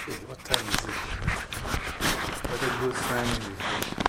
What time is it? What a good friend is.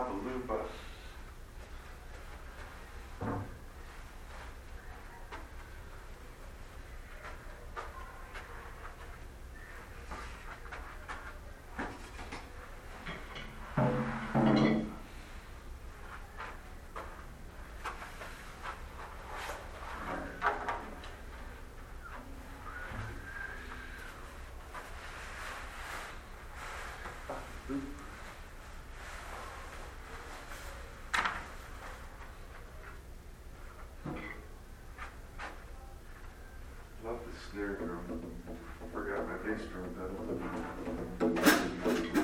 how to loop us snare drum. I forgot my bass drum pedal.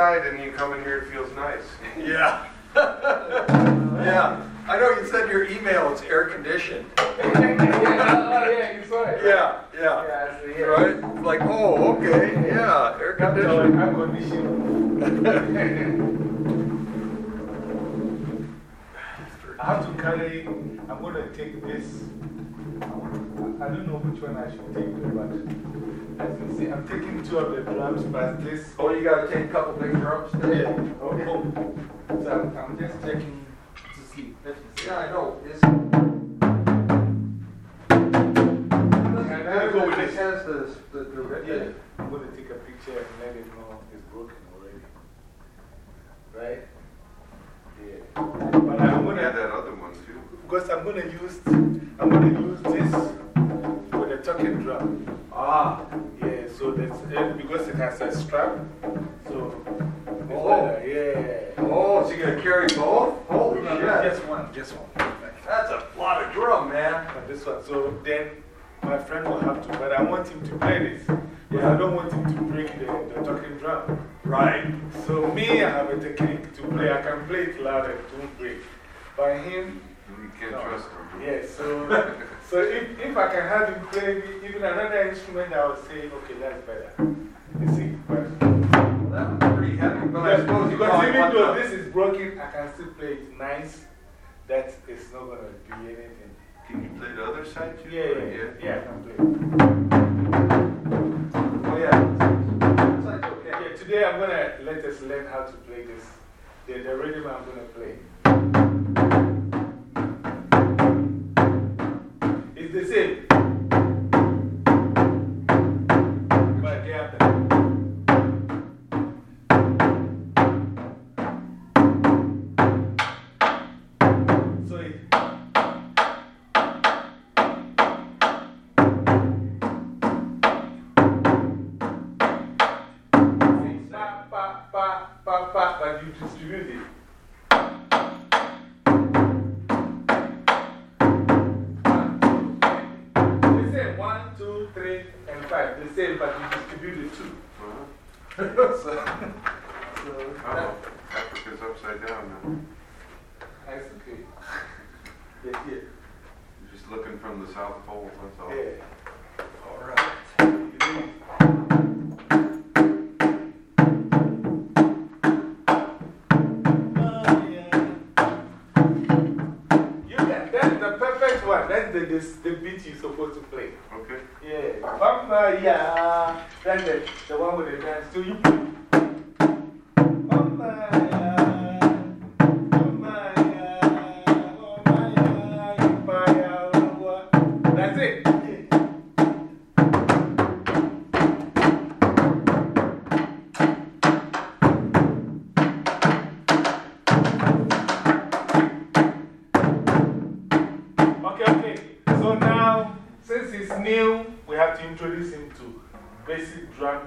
Outside and you come in here, it feels nice. Yeah. Yeah. I know you said your email is air conditioned. yeah, oh, yeah, you saw it. Yeah, yeah. Yeah, I see it. Right? It's like, oh, okay, yeah, air That's all conditioned. air conditioning. I have to carry, I'm going to take this. I don't know which one I should take, but as you see, I'm taking two of the drums plus this. Oh, you gotta take a couple big drums Yeah. today? Okay. So I'm, I'm just checking to see. Let me see. Yeah, I know. Is And I'll go with It this. has the, the, the red. Yeah, I'm going to take a picture and let it know it's broken already. Right? Yeah. But I'm gonna. Yeah, to, that other one too. because I'm going to use, I'm going to use this with a talking drum. Ah, Yeah, so that's it, because it has a strap. So, Oh. yeah. oh, so you're gonna carry both? Holy No, shit. Just one, just one. That's a lot of drum, man. And this one. So then my friend will have to, but I want him to play this. But Yeah. I don't want him to break the, the talking drum. Right. So me, I have a technique to play. I can play it loud and it won't break. But him, You can't No. trust them. yes. So, so if, if I can have him play even another instrument, I would say, okay, that's better. You see? But, That pretty heavy, but I because suppose you because even though this is broken, I can still play it nice. That is it's not going to be anything. Can you play the other side too? Yeah, yeah, yeah. Yeah, I can play. Oh, yeah. Like okay. Yeah, today I'm going to let us learn how to play this. The, the rhythm I'm going to play. It's the same. But they have the- Yeah.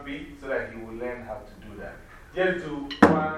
beat so that he will learn how to do that. Just do one,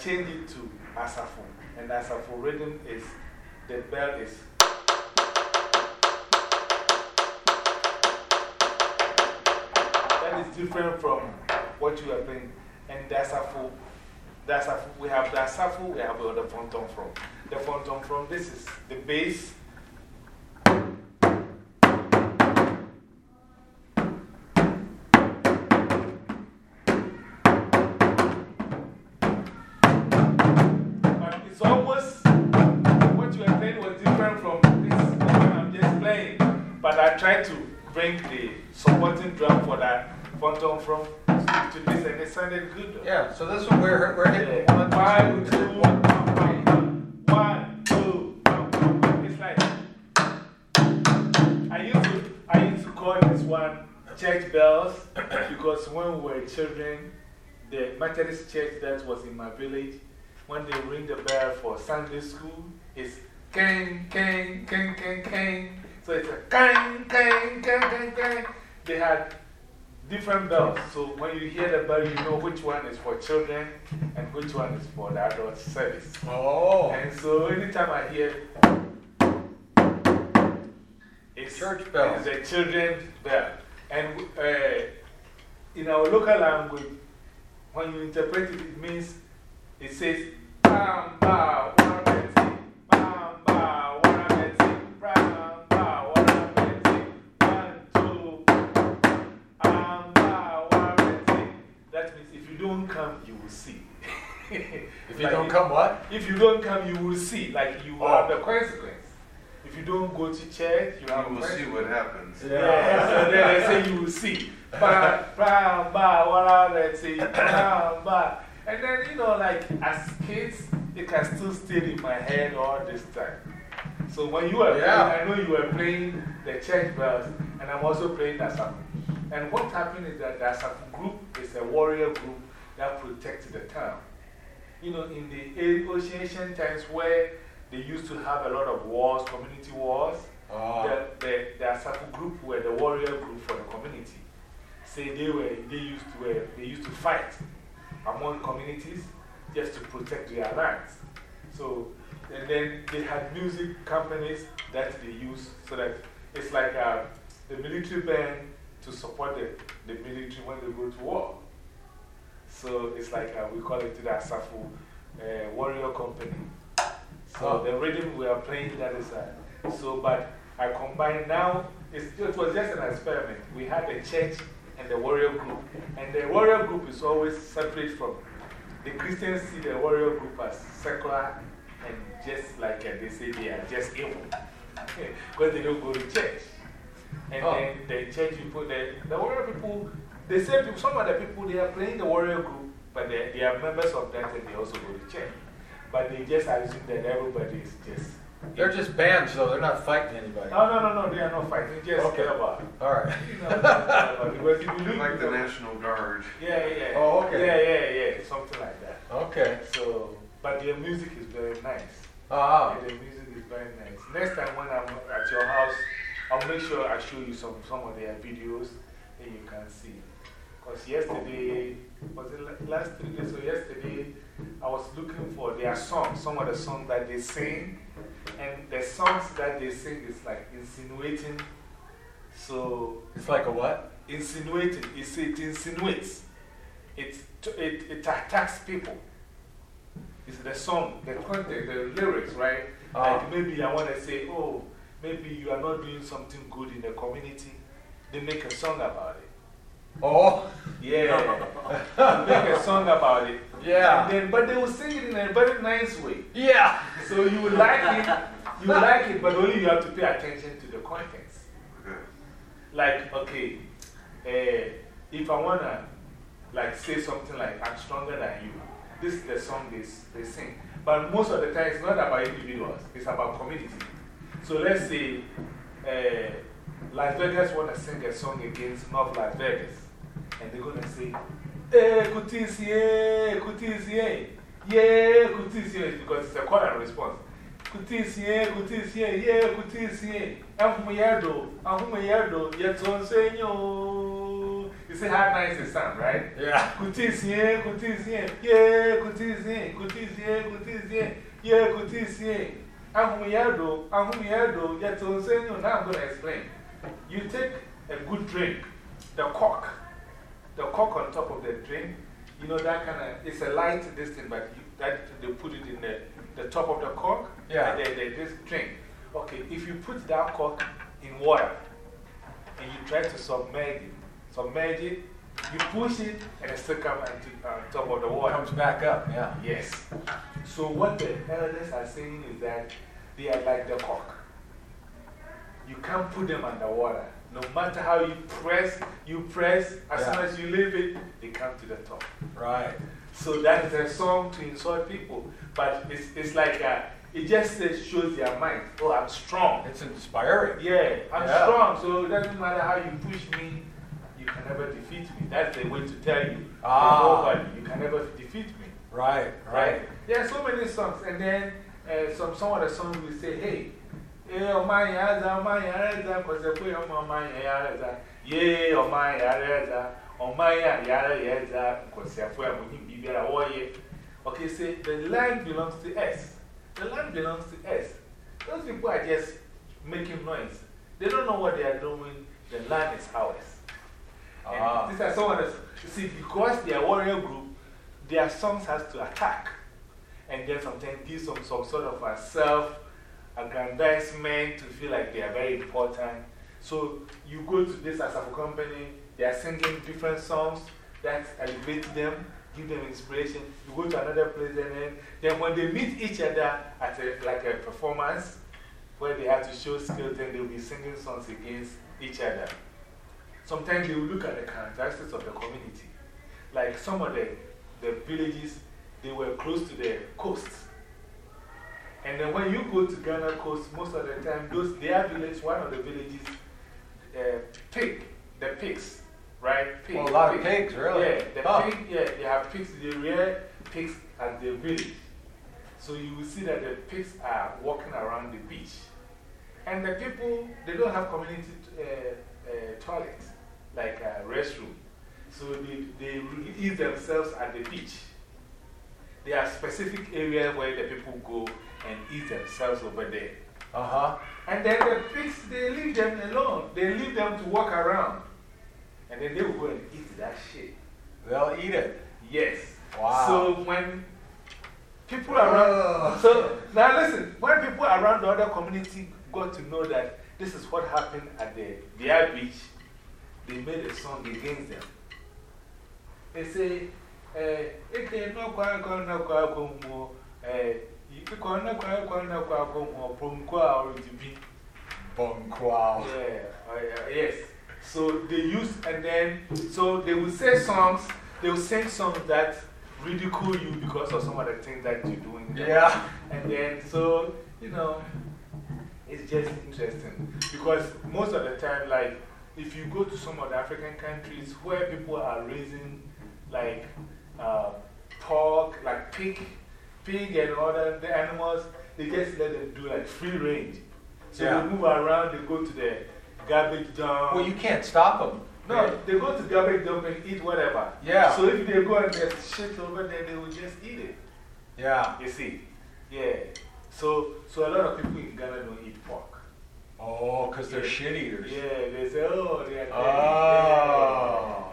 changed it to Asafo. And Asafo rhythm is the bell is. That is different from what you are playing. And the Asafo, the Asafo, we have the Asafo, we have the Fontomfrom. The Fontomfrom, this is the bass. When they ring the bell for Sunday school, it's kang, kang, kang, kang, kang. So it's a kang, kang, kang, kang, kang. They had different bells. So when you hear the bell, you know which one is for children and which one is for the adult service. Oh, And so anytime I hear it's Church bell. It's a children's bell. And uh, in our local language, when you interpret it, it means it says, Bam, ba, wana beti, ba, wana beti, ba, wana one, two, bam, ba, wana. That means if you don't come, you will see. if you don't come what? If you don't come, you will see. Like you Oh. have the consequence. If you don't go to church, you have You will see what happens. Yeah, so then they say you will see. Ba, ba, ba, what say, ba, ba. And then, you know, like as kids, it can still stay in my head all this time. So when you were Yeah. playing, I know you were playing the church bells, and I'm also playing the Asafu. And what happened is that the Asafu group is a warrior group that protects the town. You know, in the ancient times where they used to have a lot of wars, community wars, Oh, the, the, the Asafu group were the warrior group for the community. Say they were, they used to, uh, they used to fight among communities just to protect their lands. So, and then they had music companies that they use so that it's like uh, the military band to support the, the military when they go to war. So it's like uh, we call it the Asafu uh, Warrior Company. So Oh. the rhythm we are playing that is uh, so, but I combine now, it was just an experiment. We had a church and the warrior group, and the warrior group is always separate from the Christians see the warrior group as secular and just like uh, they say they are just evil because they don't go to church. And Oh. then the church people, the, the warrior people, they say people, some of the people they are playing the warrior group, but they, they are members of that and they also go to church. But they just assume that everybody is just. They're just bands, though. They're not fighting anybody. No, no, no, no, they are not fighting. Just Okay. about. All right. You know, about- because if you look Like the National Guard. Yeah, yeah. Oh, okay. Yeah, yeah, yeah, something like that. Okay. So, but their music is very nice. Ah, Yeah, the music is very nice. Next time when I'm at your house, I'll make sure I show you some, some of their videos and you can see. Because yesterday, was it last three days or yesterday, I was looking for their songs, some of the songs that they sing. And the songs that they sing is like insinuating. So, it's like a what? insinuating, it's, it insinuates, it, it, it attacks people. It's the song, the content, the lyrics, right? Ah. Like maybe I want to say, oh, maybe you are not doing something good in the community. They make a song about it. Oh, Yeah. make a song about it. Yeah. Then, but they will sing it in a very nice way. yeah. So you will like it, you will like it, but only you have to pay attention to the contents. Like, okay, uh, if I want to like say something like, I'm stronger than you, this is the song they, they sing. But most of the time, it's not about individuals, it's about community. So let's say uh, Las Vegas want to sing a song against North Las Vegas, and they're going to say, Eh, Kutisi, eh, eh, yeah, Kutisi, eh," because it's a call and response. Kutisi, eh, Kutisi, eh, yeah, Kutisi, eh, Ahumayado, Ahumayado, yet on senyo. It's see how nice it sounds, right? Yeah. Kutis here, kutis here, yeah, kutis here, kutis here, kutis here, yeah, kutis here. Ahumiyado, ahumiyado, yet to say, no, now I'm going to explain. You take a good drink, the cork, the cork on top of the drink, you know, that kind of, it's a light this thing, but you, that, they put it in the, the top of the cork. Yeah. And then they, this drink. Okay, if you put that cork in water and you try to submerge it, submerge it, you push it and it still comes on uh, top of the water. Comes back up, yeah. Yes. So, what the elders are saying is that they are like the cork. You can't put them underwater. No matter how you press, you press, as soon as you leave it, they come to the top. Right. So that is a song to insult people. But it's, it's like uh it just shows their mind. Oh, I'm strong. It's inspiring. Yeah, I'm Yeah. strong. So it doesn't matter how you push me, you can never defeat me. That's the way to tell you. Ah. Nobody, you can never defeat me. Right, right. There are so many songs. And then uh, some, some of the songs will say, hey, Hey, my yaza, my yaza, because they put on my yaza. Yeah, my yaza, my yaza, because they put on my Okay, say the land belongs to us. The land belongs to us. Those people are just making noise. They don't know what they are doing. The land is ours. And Ah. these are some of the, you see, because they are warrior group, their songs has to attack. And then sometimes give some, some sort of a self aggrandizement to feel like they are very important. So you go to this as a company, they are singing different songs that elevate them, give them inspiration. You go to another place, and then, then when they meet each other at a, like a performance where they have to show skills, then they'll be singing songs against each other. Sometimes they will look at the characteristics of the community. Like some of the, the villages, they were close to the coast. And then when you go to Ghana coast, most of the time, those, their village, one of the villages, uh, pig, the pigs, right? Pig, Well, a lot of pigs, really? Yeah, the pig, yeah, they have pigs, they rear pigs at the village. So you will see that the pigs are walking around the beach. And the people, they don't have community uh, uh, toilets, like a restroom. So they, they eat themselves at the beach. There are specific areas where the people go and eat themselves over there. Uh huh. And then the pigs, they leave them alone. They leave them to walk around. And then they will go and eat that shit. They'll eat it. Yes. Wow. So when people around, so now listen, when people around the other community got to know that this is what happened at the, their beach, they made a song against them. They say, if they no kwa kwa na kwa kwa mo, eh, you kwa na kwa kwa na kwa kwa mo, from kwa or to be. Yes. So they use, and then, so they will say songs, they will sing songs that ridicule you because of some of the things that you're doing. Yeah. And then, so, you know, it's just interesting. Because most of the time, like, if you go to some of the African countries where people are raising, like, uh, pork, like pig, pig and other the animals, they just let them do like free range. So Yeah. they move around, they go to the garbage dump. Well, you can't stop them. no, they go to the garbage dump and eat whatever. Yeah. So if they go and there's shit over there, they will just eat it. Yeah. You see? Yeah. So, so a lot of people in Ghana don't eat pork. Oh, because they're shit eaters. Yeah, they say, oh, they are dirty. Oh.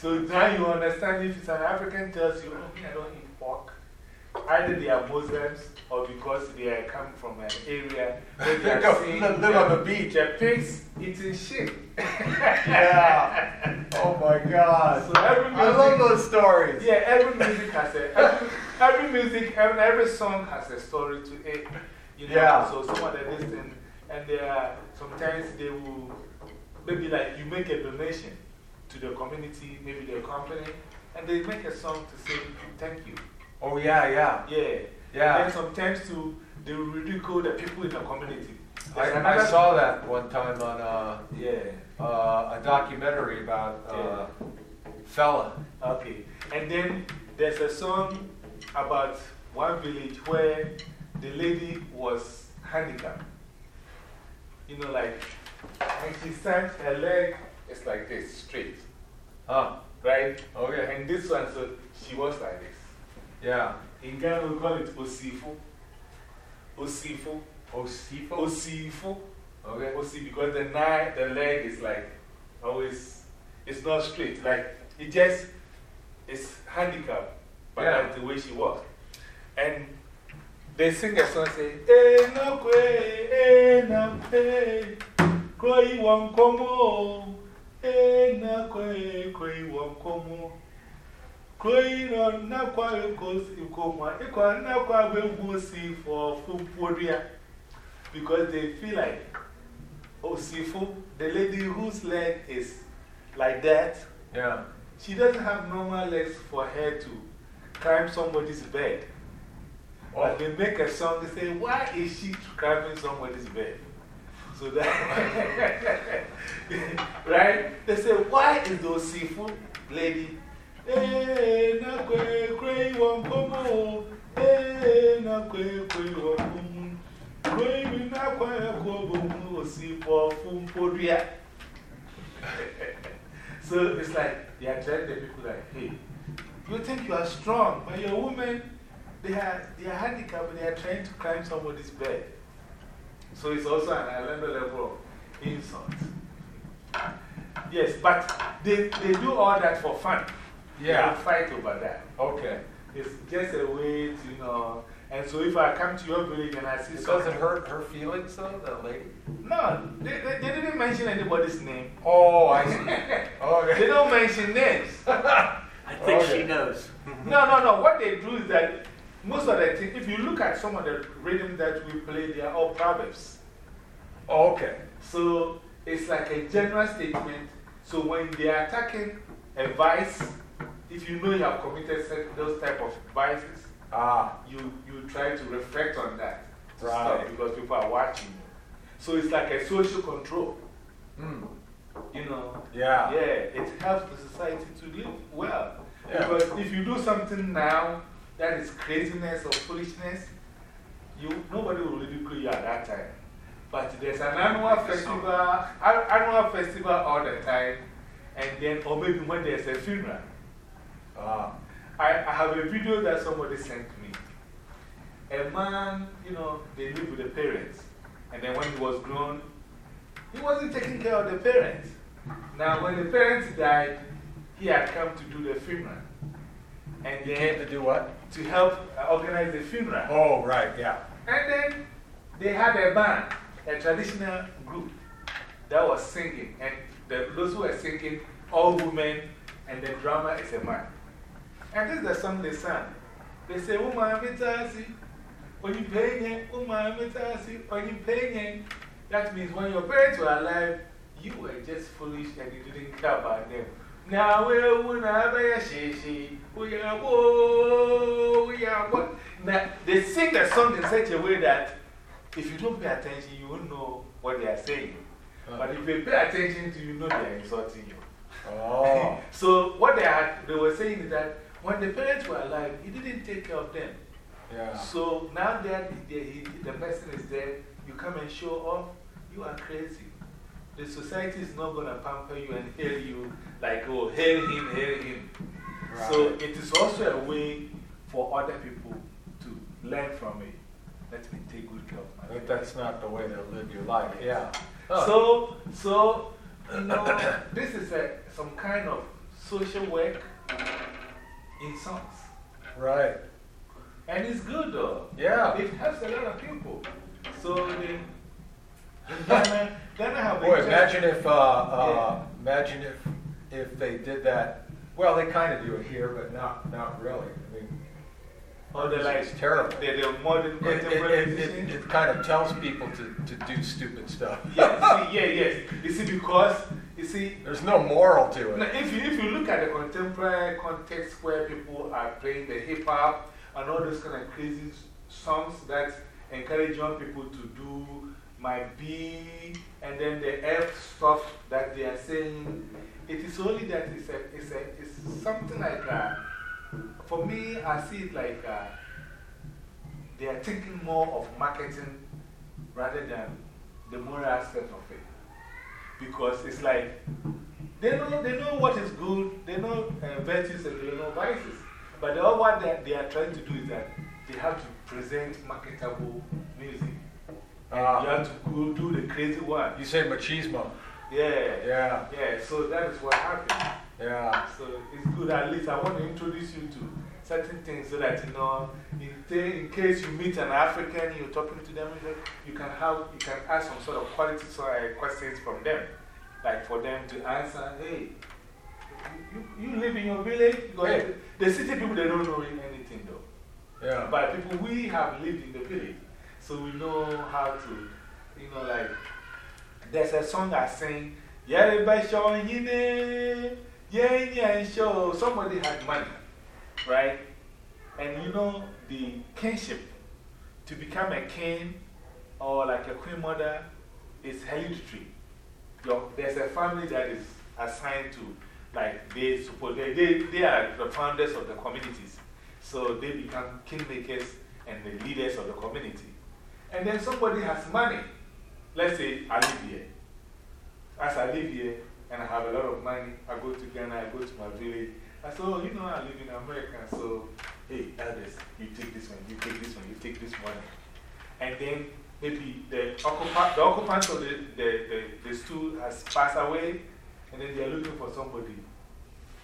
So now you understand if it's an African tells you, me, I don't eat pork. Either they are Muslims or because they are coming from an area where they are seeing live on the beach. the pigs eating shit. Yeah. Oh my God. So every I love music- those stories. Yeah, every music has a, every, every music, every, every song has a story to it. You know? Yeah. So some of the listen, and there are, sometimes they will, maybe like you make a donation to the community, maybe their company, and they make a song to say thank you. Oh, yeah, yeah. Yeah. Yeah. And then sometimes too, they ridicule the people in the community. I, I saw that one time on uh, Yeah. uh, a documentary about uh, Fela. Okay. And then there's a song about one village where the lady was handicapped. You know, like, and she sent her leg it's like this, straight. Huh. Right? Okay. And this one, so she was like this. Yeah. In Ghana, we call it Osifu. Osifu. Osifo? Osifu. Okay. Osi, because the, nine, the leg is like always, it's not straight. Like, it just, it's handicapped. by Yeah. that's the way she walks. And they sing a song say, Eh, no kwe, eh, no kwe, kwe won komo, eh, no kwe, kwe won komo. Kwe no na kwa kosi koma, ikwa na kwa we si for Fumporia. Because they feel like, oh, Sifu, the lady whose leg is like that, Yeah. she doesn't have normal legs for her to climb somebody's bed. Oh. But they make a song, they say, why is she climbing somebody's bed? So that, right? They say, why is the Osifu lady. So it's like they are telling the people like, hey, you think you are strong, but your women, they are, they are handicapped, they are trying to climb somebody's bed. So it's also an another level of insult. Yes, but they, they do all that for fun. Yeah. don't fight over that. Okay. It's just a way to, you know. And so if I come to your village and I see It something. doesn't hurt her feelings, though, that lady? No, they, they, they didn't mention anybody's name. Oh, I see. They don't mention names. I think Okay. she knows. No, no, no. What they do is that most of the things, if you look at some of the rhythms that we play, they are all proverbs. Okay. So it's like a general statement. So when they are attacking a vice, if you know you have committed those type of vices, Ah, you, you try to reflect on that. Right. because people are watching you. So it's like a social control. hmm. You know, Yeah. yeah, it helps the society to live well. Yeah. Because if you do something now that is craziness or foolishness, you, nobody will ridicule you at that time. But there's an annual festival, annual festival all the time, and then, or maybe when there's a funeral. Ah, I, I have a video that somebody sent me. A man, you know, they live with the parents. And then when he was grown, he wasn't taking care of the parents. Now, when the parents died, he had come to do the funeral. And you came to do what? To help uh, organize the funeral. Oh, right, yeah. And then they had a band, a traditional group that was singing. And the, those who were singing, all women, and the drummer is a man. And this is the song they sang. They say, Uma mitasi, when you pay Uma mitasi, when you pay That means when your parents were alive, you were just foolish and you didn't care about them. Now we're going to have a shishi. We are whoa, we are what? Now they sing the song in such a way that if you don't pay attention, you won't know what they are saying. But if you pay attention to you, know they are insulting you. Oh. so, what they, had, they were saying is that when the parents were alive, he didn't take care of them. Yeah. So now that the, he, the person is dead, you come and show off, you are crazy. The society is not going to pamper you and hail you like, oh, hail him, hail him. So it is also a way for other people to learn from it. Let me take good care of my But that's not the way to live your life. Yeah. So, so, you know, this is a, some kind of social work in songs. Right. And it's good though. Yeah. It helps a lot of people. So, they, Ghana, Ghana have Boy, imagine if, uh, uh, imagine if, if they did that. Well, they kind of do it here, but not, not really. I mean, Or the like, it's terrible. the, the modern It, contemporary it, it, it, it kind of tells people to, to do stupid stuff. Yeah, see, yeah, yes. You see, because, you see, There's no moral to Now, it. if you, if you look at the contemporary context where people are playing the hip hop and all those kind of crazy songs that encourage young people to do my B and then the F stuff that they are saying, it is only that it's, a, it's, a, it's something like, uh, for me, I see it like uh, they are thinking more of marketing rather than the moral aspect of it. Because it's like They know, they know what is good, they know uh, virtues and they know vices. But the all what that they are trying to do is that they have to present marketable music. And Ah. you have to go do the crazy one. You say machismo. Yeah. Yeah, Yeah, so that is what happened. yeah. So it's good at least I want to introduce you to certain things so that you know, in, in case you meet an African, you're talking to them, you can have, you can ask some sort of quality uh, questions from them. Like for them to answer, hey, you, you live in your village? go ahead. the city people, they don't know anything though. Yeah. But people, we have lived in the village, so we know how to, you know, like, there's a song I sing. Somebody had money, right? And you know, the kinship, to become a king or like a queen mother is hereditary. There's a family that is assigned to, like, they, support, they, they, they are the founders of the communities. So they become kingmakers and the leaders of the community. And then somebody has money. Let's say I live here. As I live here and I have a lot of money, I go to Ghana, I go to my village. I say, oh, you know, I live in America. So, hey, elders, you take this one, you take this one, you take this one. And then maybe the, occupa the occupant of the, the, the, the stool has passed away, and then they're looking for somebody,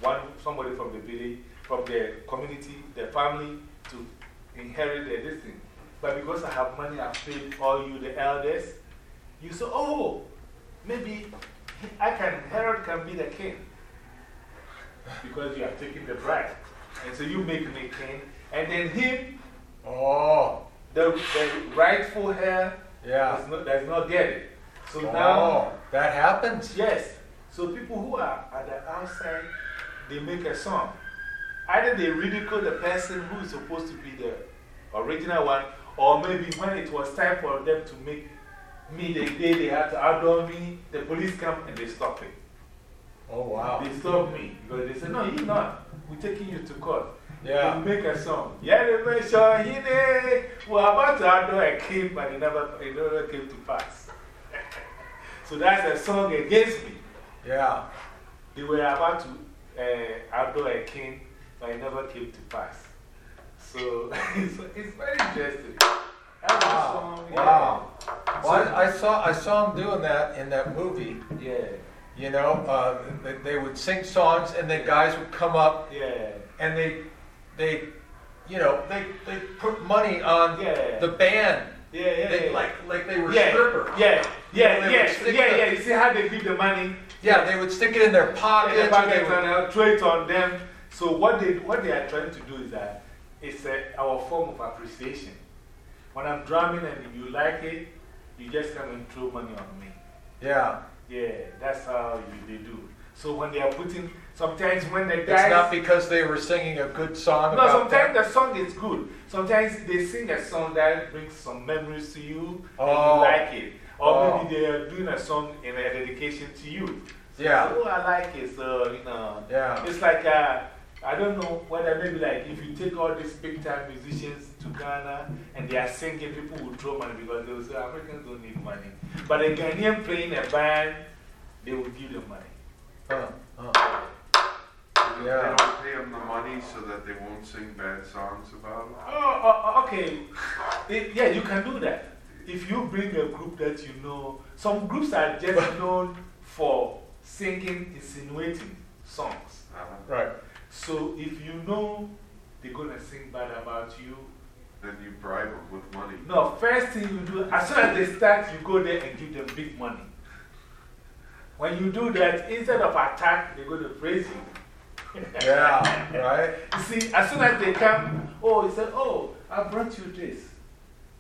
one, somebody from the village, from the community, the family, to inherit the, this thing. But because I have money, I've paid all you, the elders, you say, oh, maybe I can, Herod can be the king. Because you have taken the bride. And so you make me king, and then him, Oh, the, the rightful heir, yeah. does not, not get it. So Oh, now, that happens? yes. So people who are at the outside, they make a song. Either they ridicule the person who is supposed to be the original one, or maybe when it was time for them to make me the day they had to outdoor me, the police come and they stop it. Oh, wow. They stop me because they say, No, you're not. We're taking you to court. Yeah. They make a song. Yeah, they make sure he We're about to outdoor a king, but it never, it never came to pass. so that's a song against me. Yeah. They were about to uh, outdoor a king, but it never came to pass. So it's, it's very interesting. Wow. song, yeah. Wow. Well, I, I, saw, I saw him doing that in that movie. Yeah, You know, uh, they, they would sing songs and then guys would come up yeah, and they, they, you know, they, they put money on yeah. the band. yeah, yeah, They, yeah. like, like they were yeah, strippers. Yeah, yeah, You know, yeah, yeah, the- yeah. You see how they give the money? Yeah, they would stick it in their pockets. the and pockets would- and I'll throw it on them. So, what they, what they are trying to do is that it's a, our form of appreciation. When I'm drumming and you like it, you just come and throw money on me. yeah. Yeah, that's how you, they do. So, when they are putting, sometimes when the guys. It's not because they were singing a good song No, about sometimes the song is good. Sometimes they sing a song that brings some memories to you and Oh. you like it. Or Oh. maybe they are doing a song in a dedication to you. So, Yeah. Oh, I like it. So, you know. Yeah. It's like, uh, I don't know whether maybe like if you take all these big time musicians to Ghana and they are singing, people will throw money because they will say Americans don't need money. But a Ghanaian playing a band, they will give them money. Huh, huh. They don't pay them the money so that they won't sing bad songs about them. Oh, oh, okay. It- yeah, you can do that. If you bring a group that you know, some groups are just known for singing, insinuating songs. Uh, Right. So if you know they're going to sing bad about you, then you bribe them with money. no, first thing you do, as soon as they start, you go there and give them big money. When you do that, instead of attack, they're going to praise you. Yeah, right? You see, as soon as they come, oh, he said, oh, I brought you this.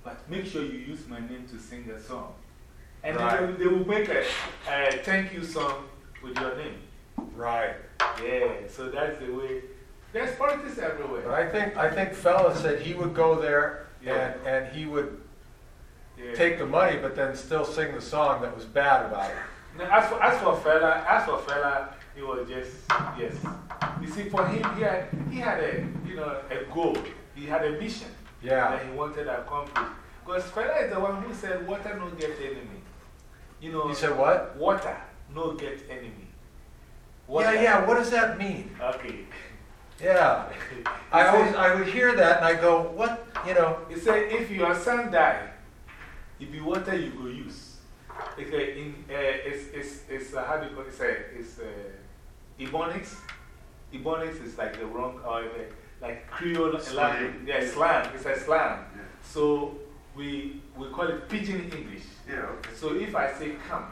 But make sure you use my name to sing a song. And Right. they, will, they will make a, a thank you song with your name. Right. Yeah, so that's the way. There's politics But everywhere. I think, I think Fela said he would go there Yeah. and, and he would Yeah. take the money, but then still sing the song that was bad about it. Now, as, for, as for Fela, as for Fela, he was just, yes. You see, for him, he had, he had a, you know, a goal. He had a mission. Yeah. that he wanted to accomplish. Because Fela is the one who said, Water no get enemy. You know, He said what? water no get enemy. Water. Yeah, yeah, what does that mean? Okay. Yeah. I always, I would hear that and I go, what, you know? It said if your son die, if you water, you go use. It's a, in, uh, it's, it's, it's uh, how do you call it? It's, a, it's uh, Ebonics. Ebonics is like the wrong, or the, like Creole Slang. language. Yeah, slang. It's a slang. Yeah. So we, we call it pidgin English. Yeah, okay. So if I say come,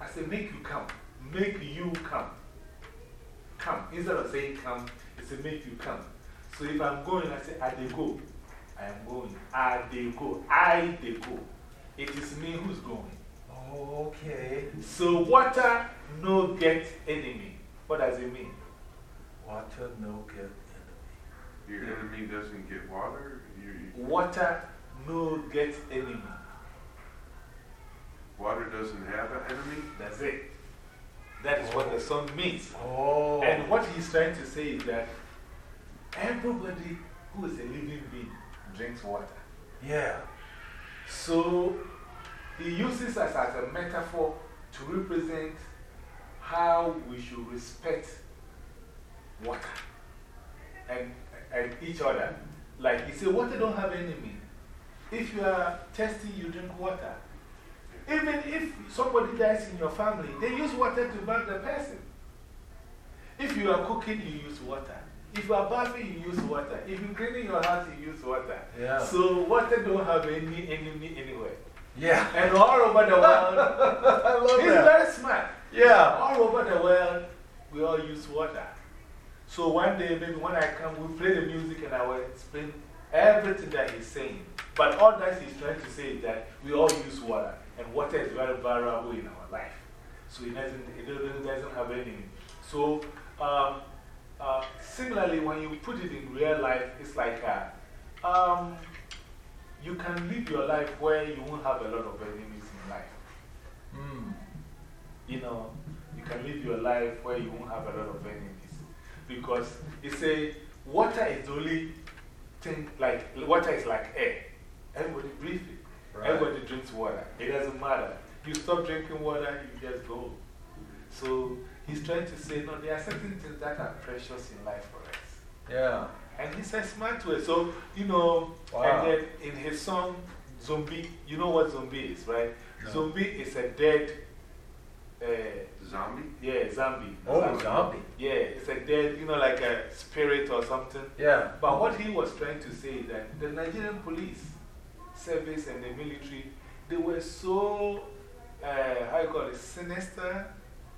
I say make you come. Make you come. Come. Instead of saying come, it's a make you come. So if I'm going, I say I they go. I am going. I they go. I they go. It is me who's going. Okay. So water no get enemy. What does it mean? Water no get enemy. Your enemy doesn't get water, you, you, Water no get enemy. water doesn't have an enemy? That's it. That is what the song means. Oh. And what he's trying to say is that everybody who is a living being drinks water. Yeah. So he uses us as a metaphor to represent how we should respect water and, and each other. Like he said, water don't have enemy. If you are thirsty, you drink water. Even if somebody dies in your family, they use water to bathe the person. If you are cooking, you use water. If you are bathing, you use water. If you're cleaning your house, you use water. Yeah. So water don't have any enemy anywhere. Yeah. And all over the world, he's that. very smart. Yeah. All over the world, we all use water. So one day, maybe when I come, we play the music and I will explain everything that he's saying. But all that he's trying to say is that we all use water, and water is very valuable in our life. So it doesn't, it doesn't, doesn't have any. So, um, uh, similarly, when you put it in real life, it's like uh, um, you can live your life where you won't have a lot of enemies in life. Mm. You know, you can live your life where you won't have a lot of enemies. Because it's a water is the only thing, like, water is like air. Everybody breathes it. Right. Everybody drinks water. It doesn't matter. You stop drinking water, you just go. So he's trying to say, no, there are certain things that are precious in life for us. Yeah. And he's a smart way. So, you know, Wow. and then in his song, Zombie, you know what zombie is, right? No. Zombie is a dead, uh, Zombie? yeah, zombie. Oh, zombie. Yeah, it's a dead, you know, like a spirit or something. Yeah. But what he was trying to say is that the Nigerian police service and the military, they were so, uh, how you call it, sinister,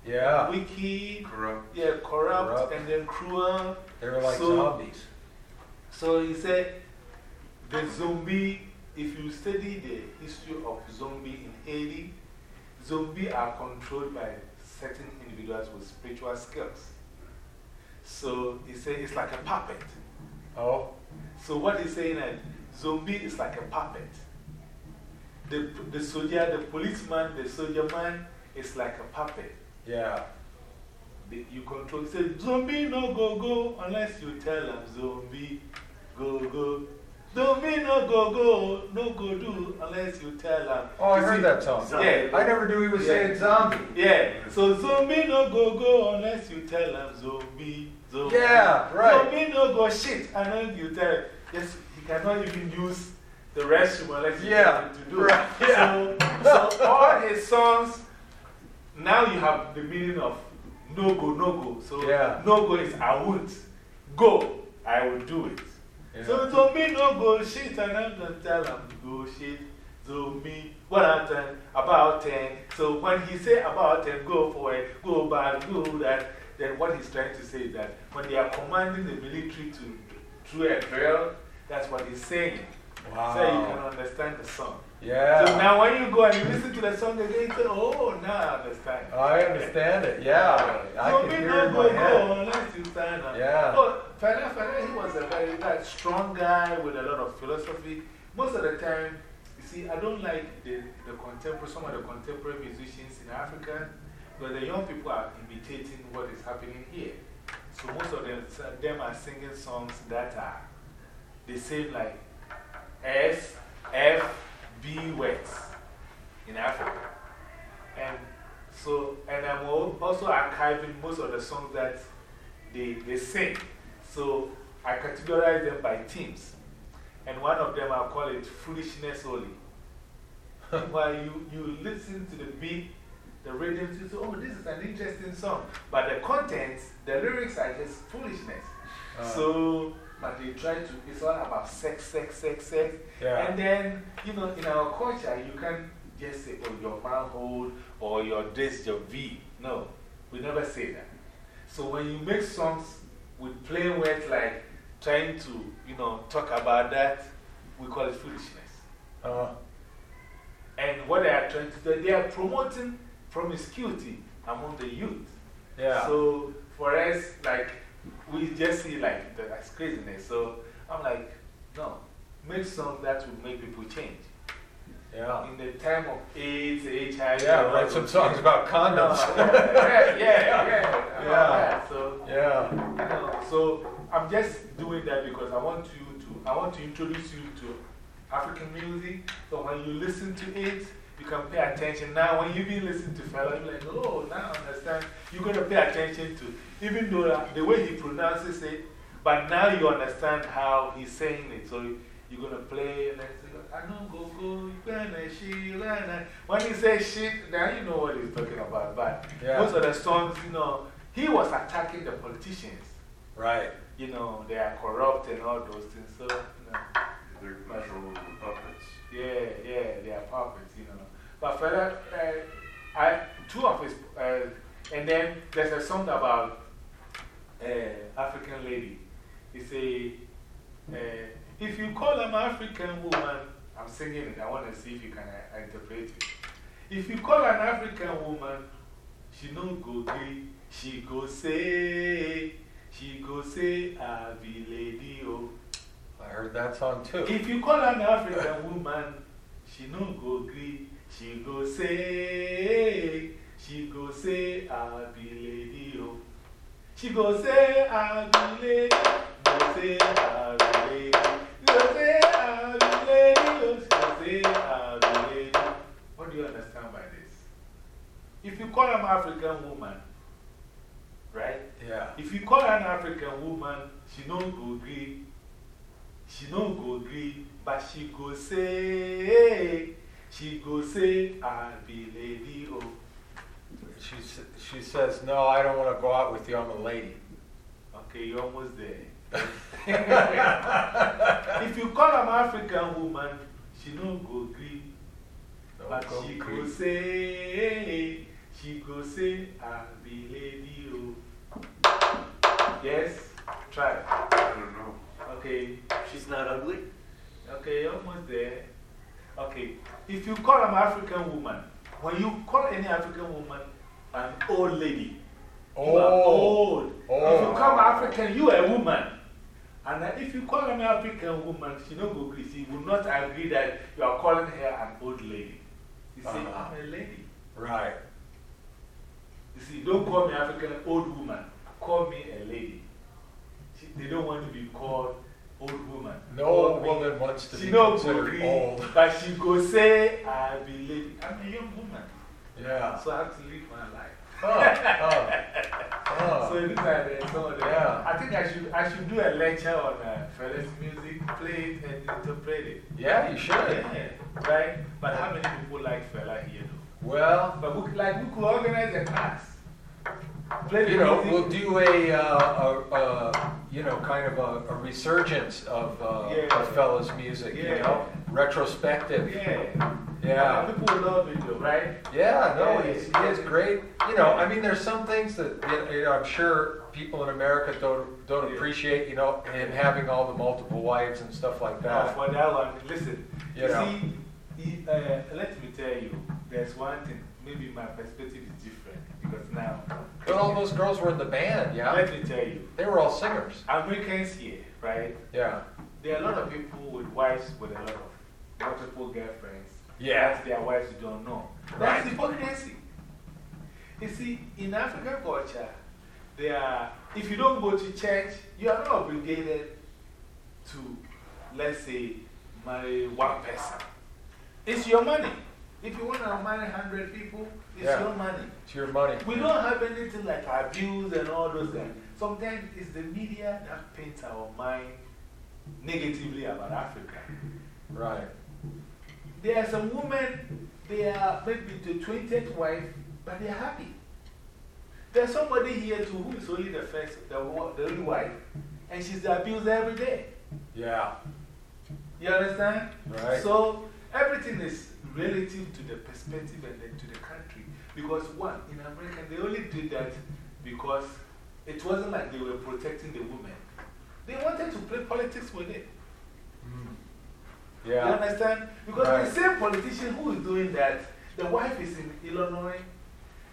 Yeah. wicked, Corrupt? yeah, corrupt, Corrupt. and then cruel. They were like So- zombies. So he said, the zombie, if you study the history of zombie in Haiti, zombie are controlled by certain individuals with spiritual skills. So he said it's like a puppet. Oh. So what he's saying is, zombie is like a puppet. The, the soldier, the policeman, the soldier man is like a puppet. Yeah. The- you control. He said, zombie no go go unless you tell him zombie go go. Zombie no go go, no go do unless you tell him. Oh, I You heard see- that song. Yeah. I never knew he was Yeah. saying zombie. Yeah, so zombie no go go unless you tell him zombie, zombie. Yeah, right. Zombie no go shit unless you tell him. Yes, he cannot even use the restroom unless you Yeah, tell him to do right, it. So, so all his songs, now you have the meaning of no go, no go. So Yeah. no go is I won't. Go, I will do it. Yeah. So zombie no go shit and I'm gonna tell him go shit. me what happened? About 10. So when he say about 10, go for it, go back, go that, then what he's trying to say is that when they are commanding the military to through a drill, that's what he's saying. Wow. So you can understand the song. Yeah. So now when you go and you listen to the song again, you say, oh, now I understand. I understand it. Yeah. I Zombie can hear it in go my go head. unless you stand up. Yeah. Oh, Fela Fela, he was a very that strong guy with a lot of philosophy. Most of the time, you see, I don't like the, the contemporary, some of the contemporary musicians in Africa, but the young people are imitating what is happening here. So most of them, them are singing songs that are the same like S, F, B words in Africa. And So, and I'm also archiving most of the songs that they, they sing. So I categorize them by themes. And one of them I call it Foolishness Only. While you, you listen to the beat, the rhythm, you say, oh, this is an interesting song. But the contents, the lyrics are just foolishness. Uh. so, but they try to, it's all about sex, sex, sex, sex. Yeah. And then, you know, in our culture, you can't just say, oh, your manhole or your this, your V. No, we never say that. So when you make songs with plain words like trying to, you know, talk about that, we call it foolishness. Uh, And what they are trying to do, they are promoting promiscuity among the youth. yeah. So for us, like, we just see like that's craziness. So I'm like, no, make songs that will make people change. yeah. In the time of AIDS, HIV, Yeah, write some songs about condoms. yeah, yeah, yeah, yeah. Yeah. yeah. So, yeah. you know, so I'm just doing that because I want you to, I want to introduce you to African music. So when you listen to it, you can pay attention. Now, when you've been listening to Fela, you're like, oh, now I understand. You're going to pay attention to, even though that- the way he pronounces it, but now you understand how he's saying it. So you're going to play and then say, I know, go, go, when she, when When he says shit, now you know what he's talking about. But Yeah. most of the songs, you know, he was attacking the politicians. Right. You know, they are corrupt and all those things. So, you know, They're controlling the puppets. yeah, yeah, they are puppets, you know. But further, uh, I, two of his, uh, and then there's a song about uh, African lady. He say, uh, if you call an African woman, I'm singing it, I want to see if you can uh, interpret it. If you call an African woman, she no go gree, she go say, she go say, I be lady, oh. I heard that song too. If you call an African woman, she no go gree. She go say, she go say, I be lady, oh. She go say, I be lady, go say, I be lady. She go say, I be lady. She go say, I be lady. What do you understand by this? If you call an African woman, right? Yeah. If you call an African woman, she no go gree. She no go gree, but she go say, she go say, I be lady, oh. She, she says, No, I don't want to go out with you. I'm a lady. Okay, you're almost there. if you call an African woman, she no go gree, Don't but go she go say, she go say, I be lady, oh. Yes? Try it. I don't know. Okay. She's not ugly? Okay, almost there. Okay, if you call an African woman, when you call any African woman an old lady, you are Oh. old. If Oh. you call an African, you are a woman. And if you call an African woman, she no go agree. She will not agree that you are calling her an old lady. You say, Uh-huh. I'm a lady. Right. You see, don't call me African old woman. Call me a lady. She, they don't want to be called old woman. No Call me- woman wants to she be no go considered gree, old. But she go say, I be lady. I'm a young woman. Yeah. So I have to live my life. Oh, oh, So these are the, some of the, Yeah. I think I should, I should do a lecture on uh, Fela's music, play it and interpret it. Yeah, you should. Yeah, right? But how many people like Fella here though? Well, But we, could- like, we could organize a class. You know, we'll do a, uh, a, a you know, kind of a, a resurgence of, uh, Yeah. of Fela's music, you know? Retrospective. Yeah. Yeah. People love it though, right? Yeah, no, Yeah. he's, he is great. You know, I mean, there's some things that you know, I'm sure people in America don't, don't Yeah. appreciate, you know, him having all the multiple wives and stuff like that. for that one, listen. You You know. see, he- uh, let me tell you, there's one thing. Maybe my perspective is different now. But all those girls were in the band, yeah? Let me tell you, They were all singers. Americans here, right? Yeah. There are a lot of people with wives with a lot of multiple girlfriends. Yeah. That's their wives you don't know. That's hypocrisy. You see, in African culture, there are, if you don't go to church, you are not obligated to, let's say, marry one person. It's your money. If you want to marry 100 people, it's Yeah. your money. It's your money. We don't have anything like abuse and all those things. Sometimes it's the media that paints our mind negatively about Africa. Right. There are some women, they are maybe the 20th wife, but they are happy. There's somebody here too who is only the first, the, the only wife, and she's abused every day. Yeah. You understand? Right. So everything is relative to the perspective and then to the. Because, one, in America, they only did that because it wasn't like they were protecting the women. They wanted to play politics with it. Mm. You understand? Because Right. the same politician who is doing that, the wife is in Illinois,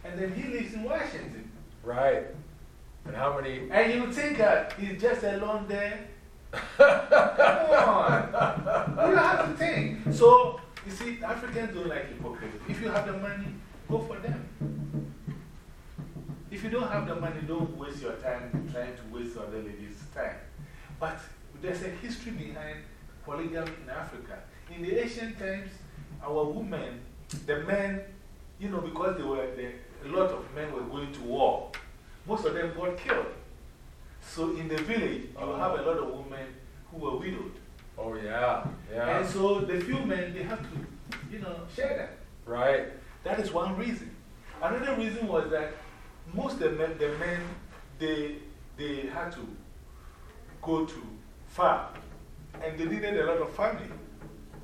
and then he lives in Washington. Right. And how many? And you think that he's just alone there? Come on. You have to think. So, you see, Africans don't like hypocrisy. If you have the money, go for them. If you don't have the money, don't waste your time trying to waste other ladies' time. But there's a history behind polygamy in Africa. In the ancient times, our women, the men, you know, because they were, the, a lot of men were going to war, most of them got killed. So in the village, you will have a lot of women who were widowed. Oh, yeah. Yeah. And so the few men, they have to, you know, share that. Right. That is one reason. Another reason was that most of the men, the men they, they had to go to far and they needed a lot of family.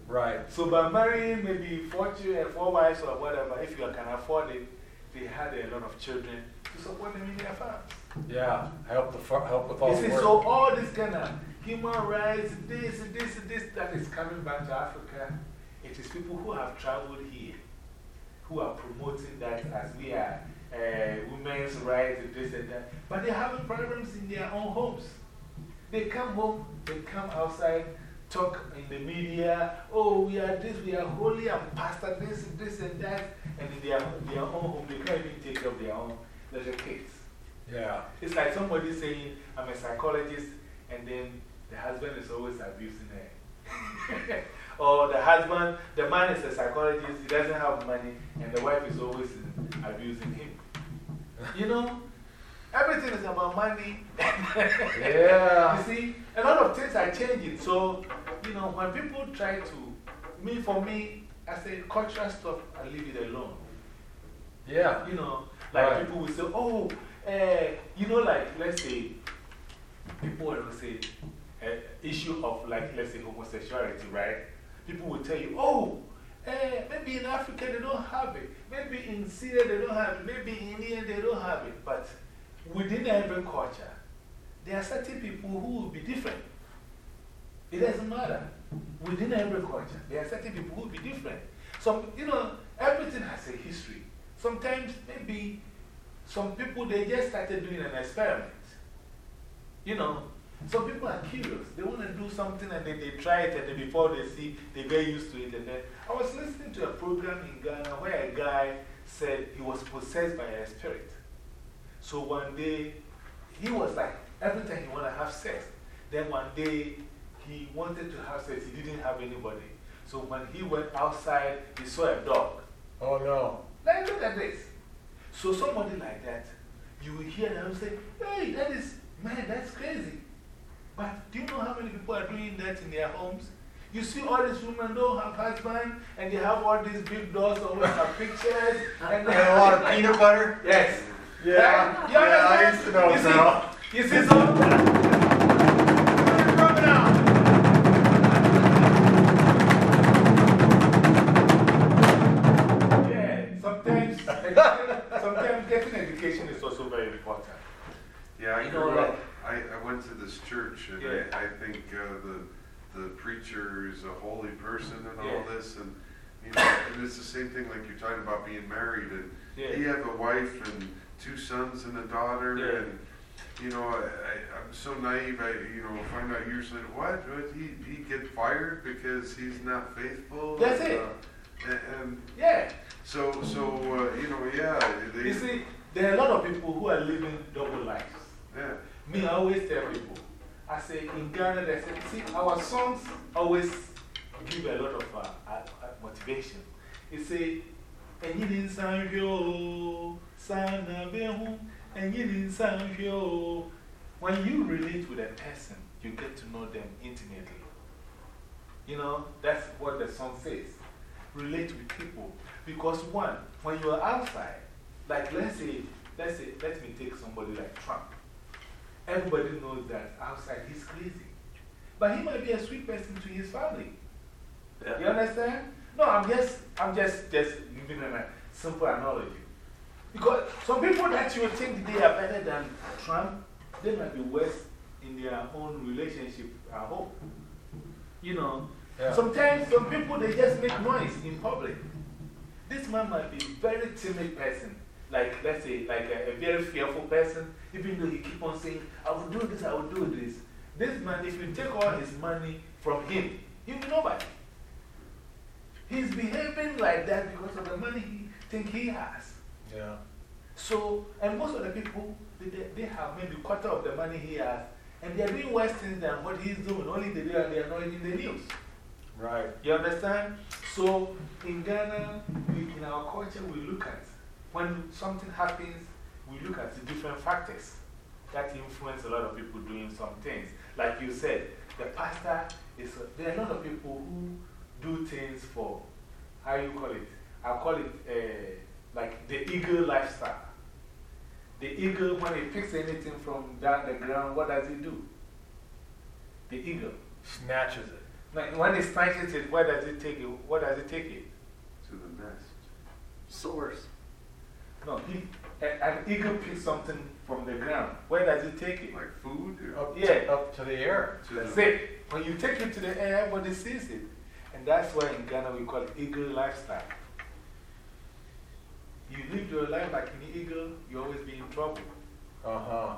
Right. So by marrying maybe four, children, uh, four wives or whatever, if you can afford it, they had a lot of children to support them in their farms. Yeah. Help, the, help with all You the see, work. so all this kind of human rights, this, this, this, that is coming back to Africa, it is people who have traveled here who are promoting that as we are uh, women's rights, and this and that. But they're having problems in their own homes. They come home, they come outside, talk in the media, oh, we are this, we are holy, and pastor this, this and that. And in their, their own home, they can't even take care of their own little kids. Yeah. It's like somebody saying, I'm a psychologist, and then the husband is always abusing her. or the husband, the man is a psychologist, he doesn't have money, and the wife is always abusing him. You know, everything is about money. Yeah. You see, a lot of things are changing. So, you know, when people try to, me, for me, I say cultural stuff, I leave it alone. Yeah. You know, like Right. people will say, oh, eh, you know, like, let's say, people will say, uh, issue of, like, let's say, homosexuality, right? People will tell you, oh, eh, maybe in Africa they don't have it. Maybe in Syria they don't have it. Maybe in India they don't have it. But within every culture, there are certain people who will be different. It doesn't matter. Within every culture, there are certain people who will be different. Some, you know, everything has a history. Sometimes, maybe some people, they just started doing an experiment. You know, some people are curious. They want to do something and then they try it, and then before they see, they get used to it. And then I was listening to a program in Ghana where a guy said he was possessed by a spirit. So one day, he was like, every time he wanted to have sex. Then one day, he wanted to have sex. He didn't have anybody. So when he went outside, he saw a dog. Oh, no. Like, look at this. So somebody like that, you will hear them say, hey, that is, man, that's crazy. But do you know how many people are doing that in their homes? You see all these women don't have husband and they have all these big doors, always have pictures. And, And a lot of peanut butter? Yes. Yeah. Right? You Yeah, I used to know, you see, Sal. You see, so. Rub it out. Yeah, sometimes, sometimes getting education is also very important. Yeah, I You know, grew like- up, I, I went to this church and Yeah. I, I think uh, the, the preacher is a holy person and all Yeah. this and, you know, and it's the same thing like you're talking about being married and Yeah. he have a wife and two sons and a daughter Yeah. and, you know, I, I, I'm so naive, I, you know, find out years later, what, what, he, he get fired because he's not faithful? That's it. Uh, and, and Yeah. so, so, uh, you know, yeah, they, You see, there are a lot of people who are living double lives. yeah. Me, I always tell people, I say in Ghana, they say, see, our songs always give a lot of uh, uh, uh, motivation. It say, of and you didn't sound yo. When you relate with a person, you get to know them intimately. You know, that's what the song says. Relate with people. Because, one, when you are outside, like let's say, let's say, let me take somebody like Trump. Everybody knows that outside he's crazy. But he might be a sweet person to his family. You understand? No, I'm just, I'm just, just giving a uh, simple analogy. Because some people that you think they are better than Trump, they might be worse in their own relationship at home. You know, sometimes some people they just make noise in public. This man might be a very timid person, like let's say, like a, a very fearful person, even though he keep on saying, I will do this, I will do this. This man, if you take all his money from him, he'll be nobody. He's behaving like that because of the money he think he has. Yeah. So, and most of the people, they, they have maybe quarter of the money he has, and they're doing worse things than what he's doing. Only they, are, they are not in the news. Right. You understand? So, in Ghana, we, in our culture, we look at when something happens, we look at the different factors that influence a lot of people doing some things. Like you said, the pastor is, a, there are a lot of people who do things for, how you call it? I call it uh, like the eagle lifestyle. The eagle, when it picks anything from down the ground, what does it do? The eagle snatches it. when it snatches it, where does it take it? What does it take it? To the nest. Source. No, he, an eagle picks something from the ground. Where does it take it? Like food? Up, Yeah. up to the air. To That's the, it. When you take it to the air, everybody sees it. And that's why in Ghana we call it eagle lifestyle. You live your life like an eagle, you always be in trouble. Uh huh.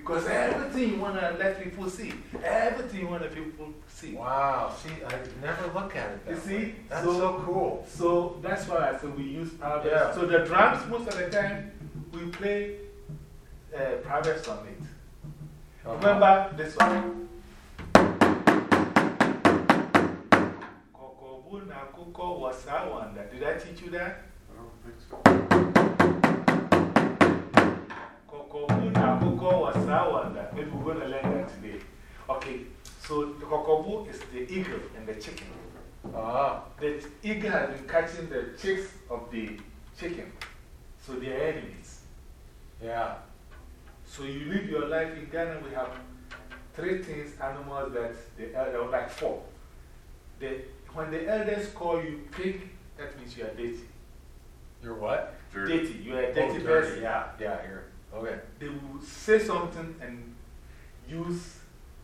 Because everything you want to let people see, everything you want to people see. Wow. See, I never look at it that You see? way. That's So- so, cool. So that's why I said we use Proverbs. Yeah. So the drums, most of the time, we play uh, Proverbs on it. Uh-huh. Remember this one? Kokobu na kuko wasawanda. Did I teach you that? I don't think so. Kokobu na kuko wasawanda. Maybe we're going to learn that today. Okay, so the kokobu is the eagle and the chicken. Ah. The eagle has been catching the chicks of the chicken. So they are enemies. Yeah. So you live your life in Ghana, we have three things, animals that the elder, like four. The, when the elders call you pig, that means you are dirty. You're what? Dirty. Dirty, you are a Oh, dirty person. Yeah. Yeah, here. Okay. They will say something and use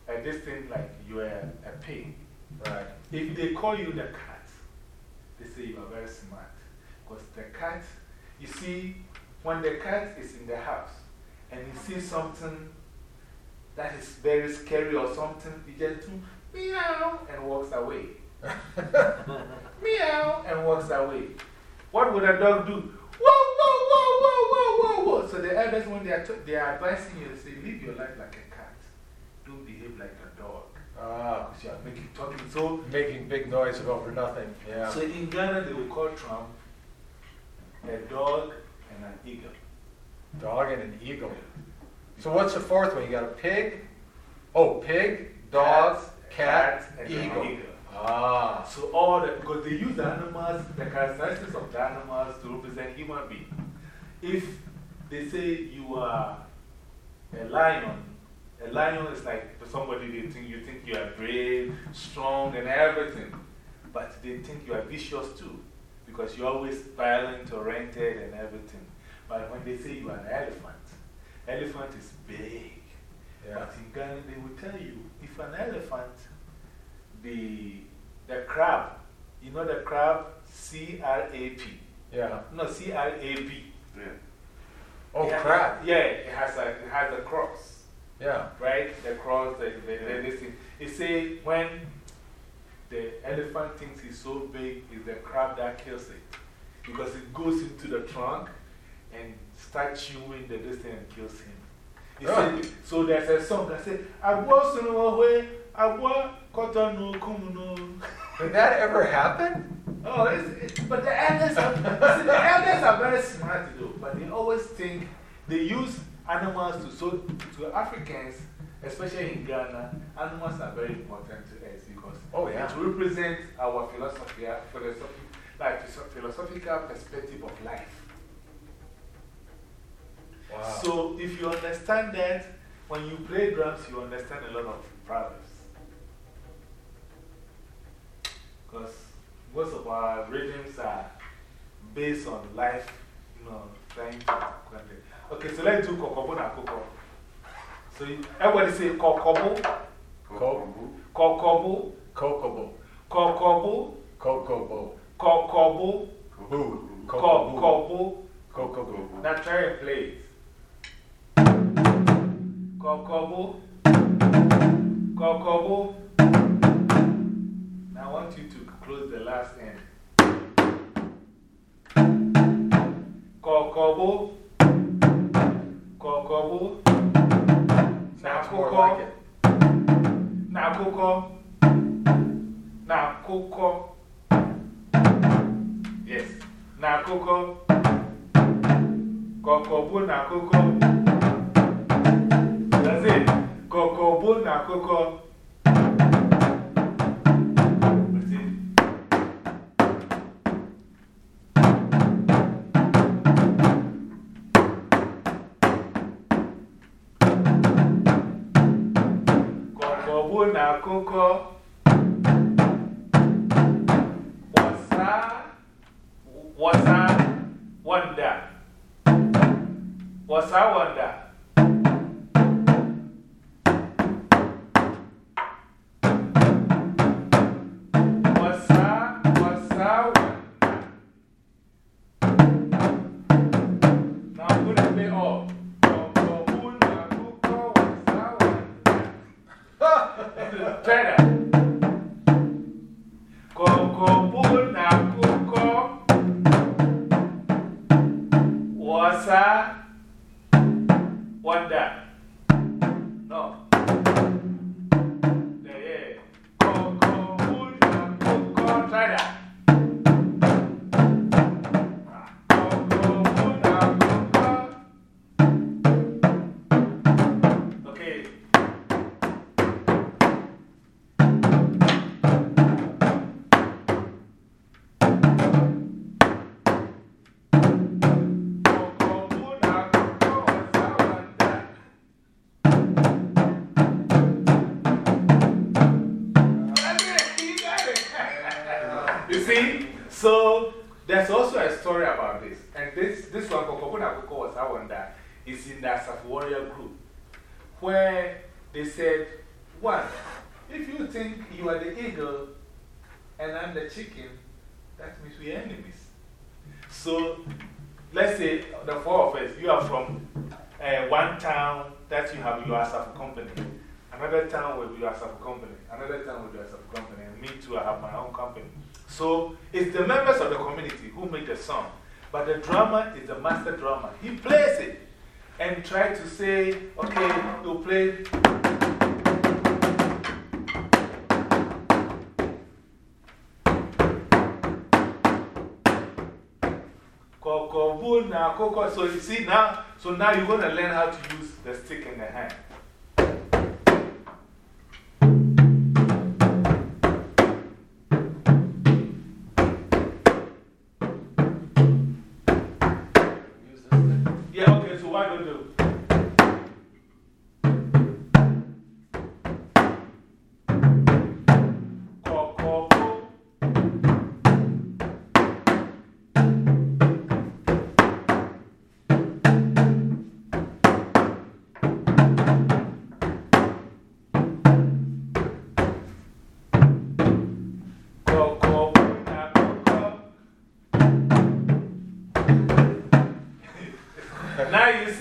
a this thing like you are a pig. Right. If they call you the cat, they say you are very smart. Because the cat, you see, when the cat is in the house and he sees something that is very scary or something, he just do meow and walks away. meow and walks away. What would a dog do? Whoa, whoa, whoa, whoa, whoa, whoa, whoa. So the elders, when they are, they are advising you, they say, live your life like a cat. Don't behave like a dog. Ah. Because you are making talking so Making big noise over nothing. Yeah. so in Ghana, they will call Trump a dog and an eagle. Dog and an eagle. So what's the fourth one? You got a pig? Oh, pig, dog, cat, and eagle. an eagle. Ah. So all the, because they use the animals, the characteristics of the animals to represent human being. If they say you are a lion, a lion is like for somebody they think you think you are brave, strong, and everything, but they think you are vicious too, because you're always violent, oriented, and everything. But when they say you are an elephant, elephant is big. Yeah. But in Ghana, they will tell you if an elephant, the, the crab, you know the crab, C R A P, Yeah. no, C R A B. Yeah. Oh, It has- Yeah, it has a, it has a cross, Yeah. right? The cross, the, the, the, this thing. It say when the elephant thinks he's so big, it's the crab that kills it. Because it goes into the trunk and starts chewing the this thing and kills him. He Really? said, so there's a song that says, I was agua kotonu kumuno. Did that ever happen? Oh, it's, it, but the elders, are, see, the elders are very smart though, but they always think they use animals to, so to Africans, especially in Ghana, animals are very important to us because Oh, yeah. it represents our philosophy, philosophy, like philosophical perspective of life. Wow. So if you understand that, when you play drums, you understand a lot of proverbs. Because most of our rhythms are based on life, you know, trying to conquer. Okay, so let's do Kokobo na Koko. So you, everybody say Kokobo, Ko- Kokobo, Kokobo. Kokobo, Kokobo. Kokobo, Boo. Kokobo. Kokobo. Now try and play it. Kokobo. Kokobo. Now I want you to the last end. Kokobo. Kokobo. Sounds more like it. Nakoko. Nakoko. Yes. Nakoko. Kokobo nakoko. That's it. Kokobo nakoko. Nakoko. Wasa. Wasa. Wanda. Wasa wanda. Master drummer. He plays it and try to say, okay, you play. So you see now, so now you're going to learn how to use the stick in the hand.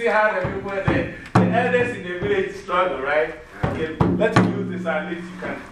See how the people, the, the elders in the village struggle, right? Okay, let's use this at least you can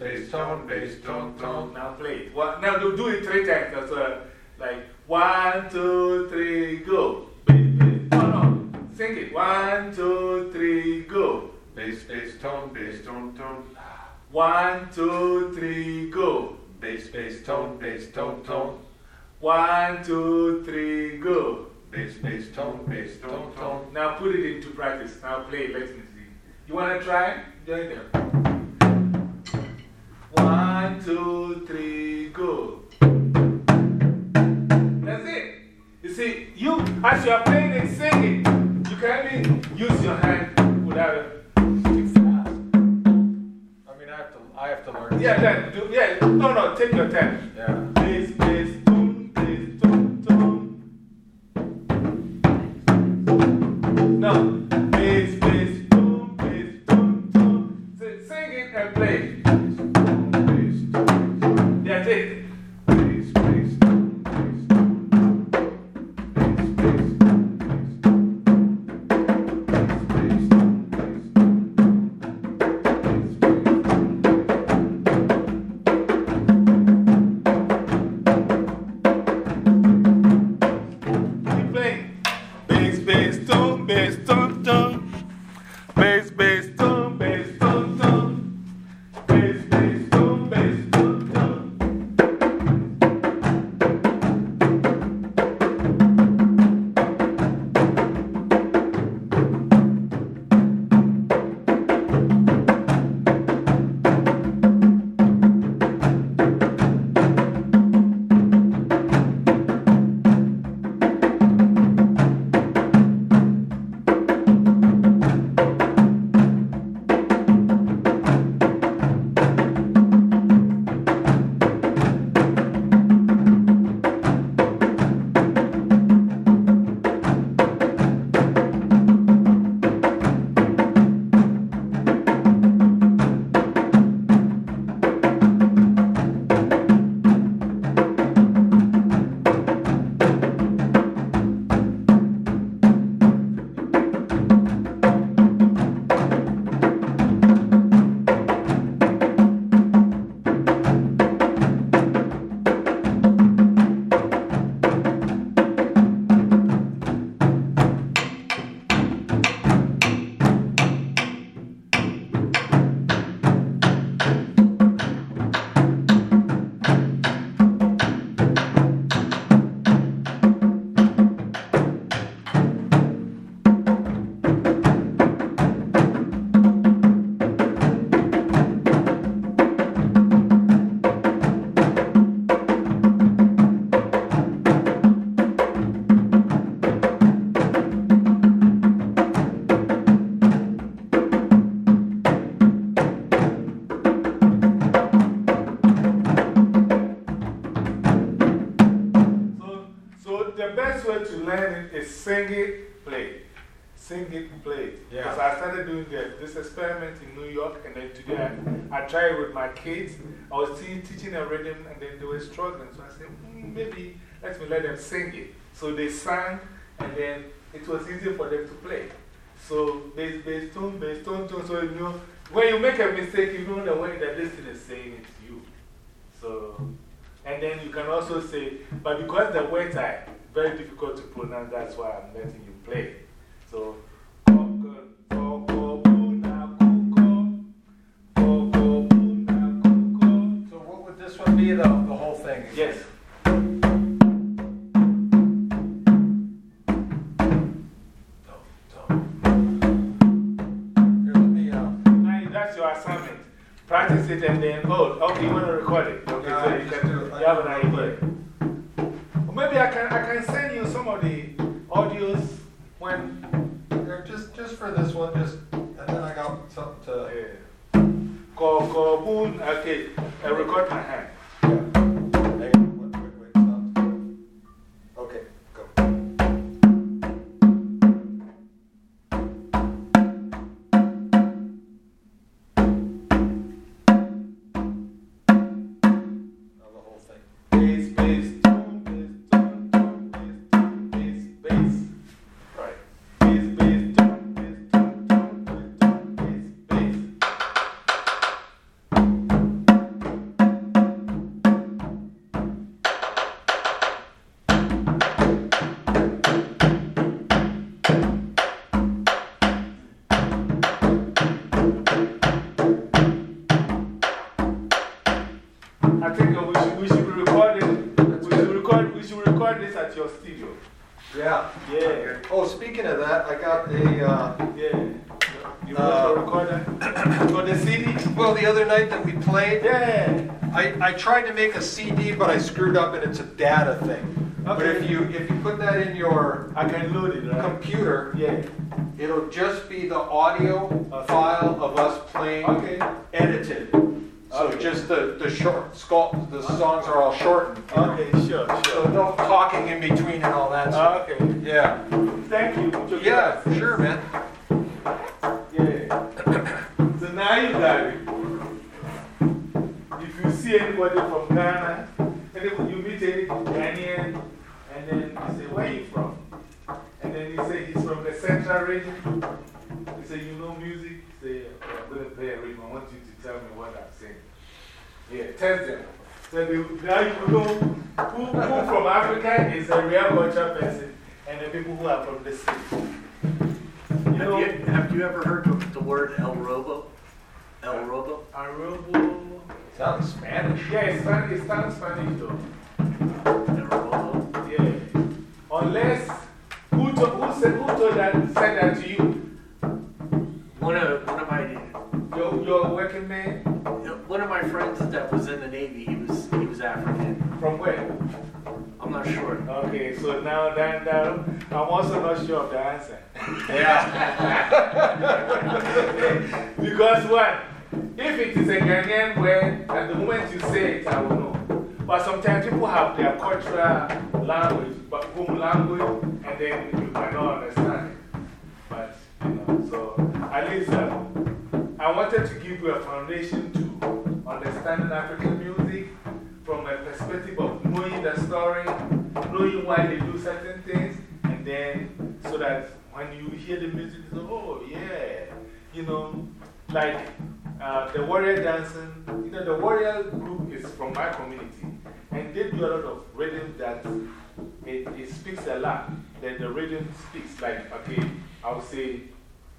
bass, tone bass, tone tone. Now play it. One, now do, do it three times. That's like one, two, three, go. Bass, bass, no, no. Sing it. One, two, three, go. Bass, bass, tone bass, tone tone. One, two, three, go. Bass, bass, tone bass, tone tone. One, two, three, go. Bass, bass, tone bass, tone tone. Now put it into practice. Now play. Let me see. You want to try? Join them. One, two, three, go. That's it. You see, you, as you are playing and singing, you can only use your hand without it. I mean, I have to, I have to learn. Yeah, yeah, yeah. No, no, take your time. Yeah. Please, please. No. Tried it with my kids. I was teaching a rhythm, and then they were struggling. So I said, "Hmm, maybe let me let them sing it. So they sang, and then it was easier for them to play. So bass, bass, tone, bass, tone, tone. So you know, when you make a mistake, you know the way that thing is saying it to you. So, and then you can also say, but because the words are very difficult to pronounce, that's why I'm letting you play. So would this one be, the, the whole thing? Yes. Here, let me, uh, Now, that's your assignment. Practice it and then, oh, okay, you want to record it. Okay, Yeah, so you, can, do it. you have an idea. Or maybe I can, I can send you some of the audios when. here, just, just for this one, just, and then I got something to. Uh, Go, ko, boon, okay, I record my hand. I, tried to make a CD, but I screwed up and it's a data thing. But if you, if you put that in your I can load it, right? computer, Yeah. it'll just be the audio file of us playing Okay. edited. So Okay. just the, the short, sculpt, the songs are all shortened. you know? Okay, sure, So no talking in between and all that ah, stuff. Okay. Yeah. Thank you. Yeah, sure, man. Yeah. so now you got it. If you see anybody from Ghana, and then you meet any Ghanaian, and then you say, Where are you from? And then you say, He's from the central region. You say, You know music? You say, I'm going to play a rhythm. I want you to tell me what I'm saying. Yeah, test them. So they, now you know who, who from Africa is a real culture person and the people who are from the city. You know, Have you, have you ever heard the, the word El Robo? El Robo? Arubo. Sounds Spanish. Yeah, it sounds, it sounds Spanish though. El Robo? Yeah. Unless, who, to, who, said, who told that, said that to you? One of, one of my, Your, your working man? one of my friends that was in the Navy, he was, he was African. From where? I'm not sure. Okay, so now, now, now I'm also not sure of the answer. Yeah. because what? If it is a Ghanaian word, at the moment you say it, I will know. But sometimes people have their cultural language, but home language, and then you cannot understand it. But, you know, so at least um, I wanted to give you a foundation to understanding African music from a perspective of knowing the story, knowing why they do certain things, and then so that when you hear the music, you say, oh, yeah, you know, like uh, the warrior dancing, you know, the warrior group is from my community, and they do a lot of rhythm that it, it speaks a lot. Then the rhythm speaks, like, okay, I would say,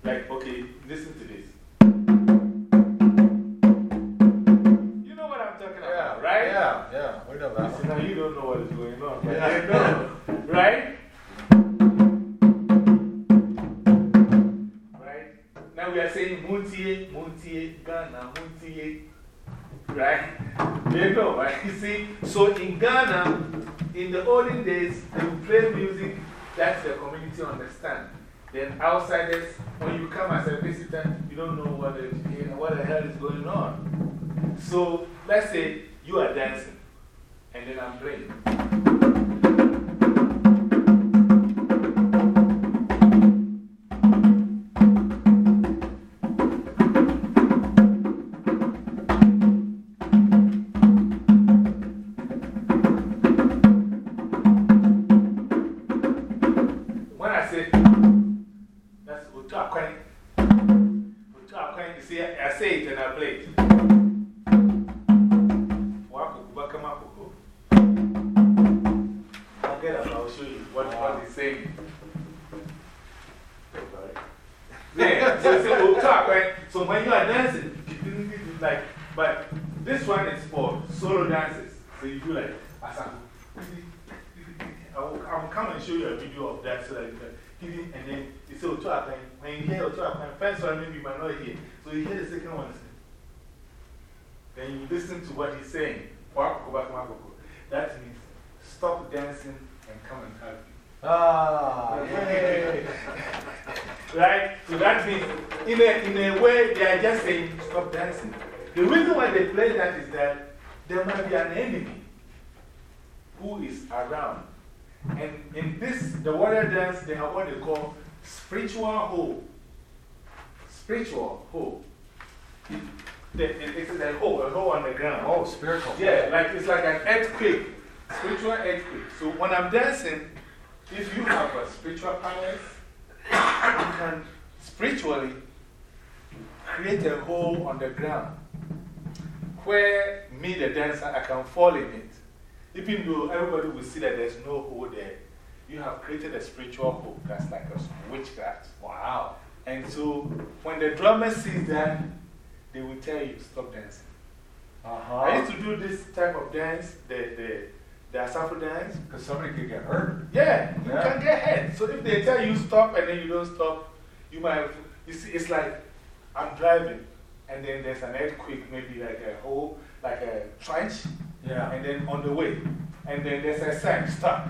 like, okay, listen to this. You know what I'm talking about, Yeah, right? Yeah, yeah, we know that now you don't know what is going on, but Yeah. I know? Right? We are saying Muntie, Muntie, Ghana, Muntie, right? They know, right? You see, so in Ghana, in the olden days, they would play music that the community understand. Then outsiders, when you come as a visitor, you don't know what the, what the hell is going on. So let's say you are dancing, and then I'm playing. To what he's saying. That means stop dancing and come and help you. Ah, right? So that means, in a, in a way, they are just saying, stop dancing. The reason why they play that is that there might be an enemy who is around. And in this, the warrior dance, they have what they call spiritual hole. Spiritual hole. It, it, it's a hole, a hole on the ground. oh, spiritual. Yeah, like it's like an earthquake, spiritual earthquake. So when I'm dancing, if you have a spiritual powers, you can spiritually create a hole on the ground where me, the dancer, I can fall in it. Even though everybody will see that there's no hole there, you have created a spiritual hole that's like a witchcraft. Wow. And so when the drummer sees that, they will tell you, stop dancing. Uh I used to do this type of dance, the, the, the Asafo dance. Because somebody could get hurt. Yeah, you Yeah. can get hurt. So if they tell you stop and then you don't stop, you might, have, you see, it's like I'm driving and then there's an earthquake, maybe like a hole, like a trench, Yeah. and then on the way. And then there's a sign, stop.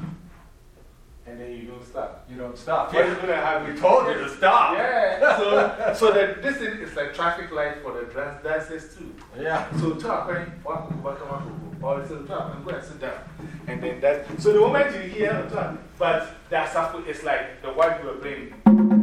And then you don't stop. You don't stop. You're gonna have We told you to stop. Yeah, so, so that this is like traffic light for the dance dancers too. Yeah. So talk, eh? right? Or so talk and go and sit down. And then that. So the moment you hear talk, but that's it's like the one you were playing.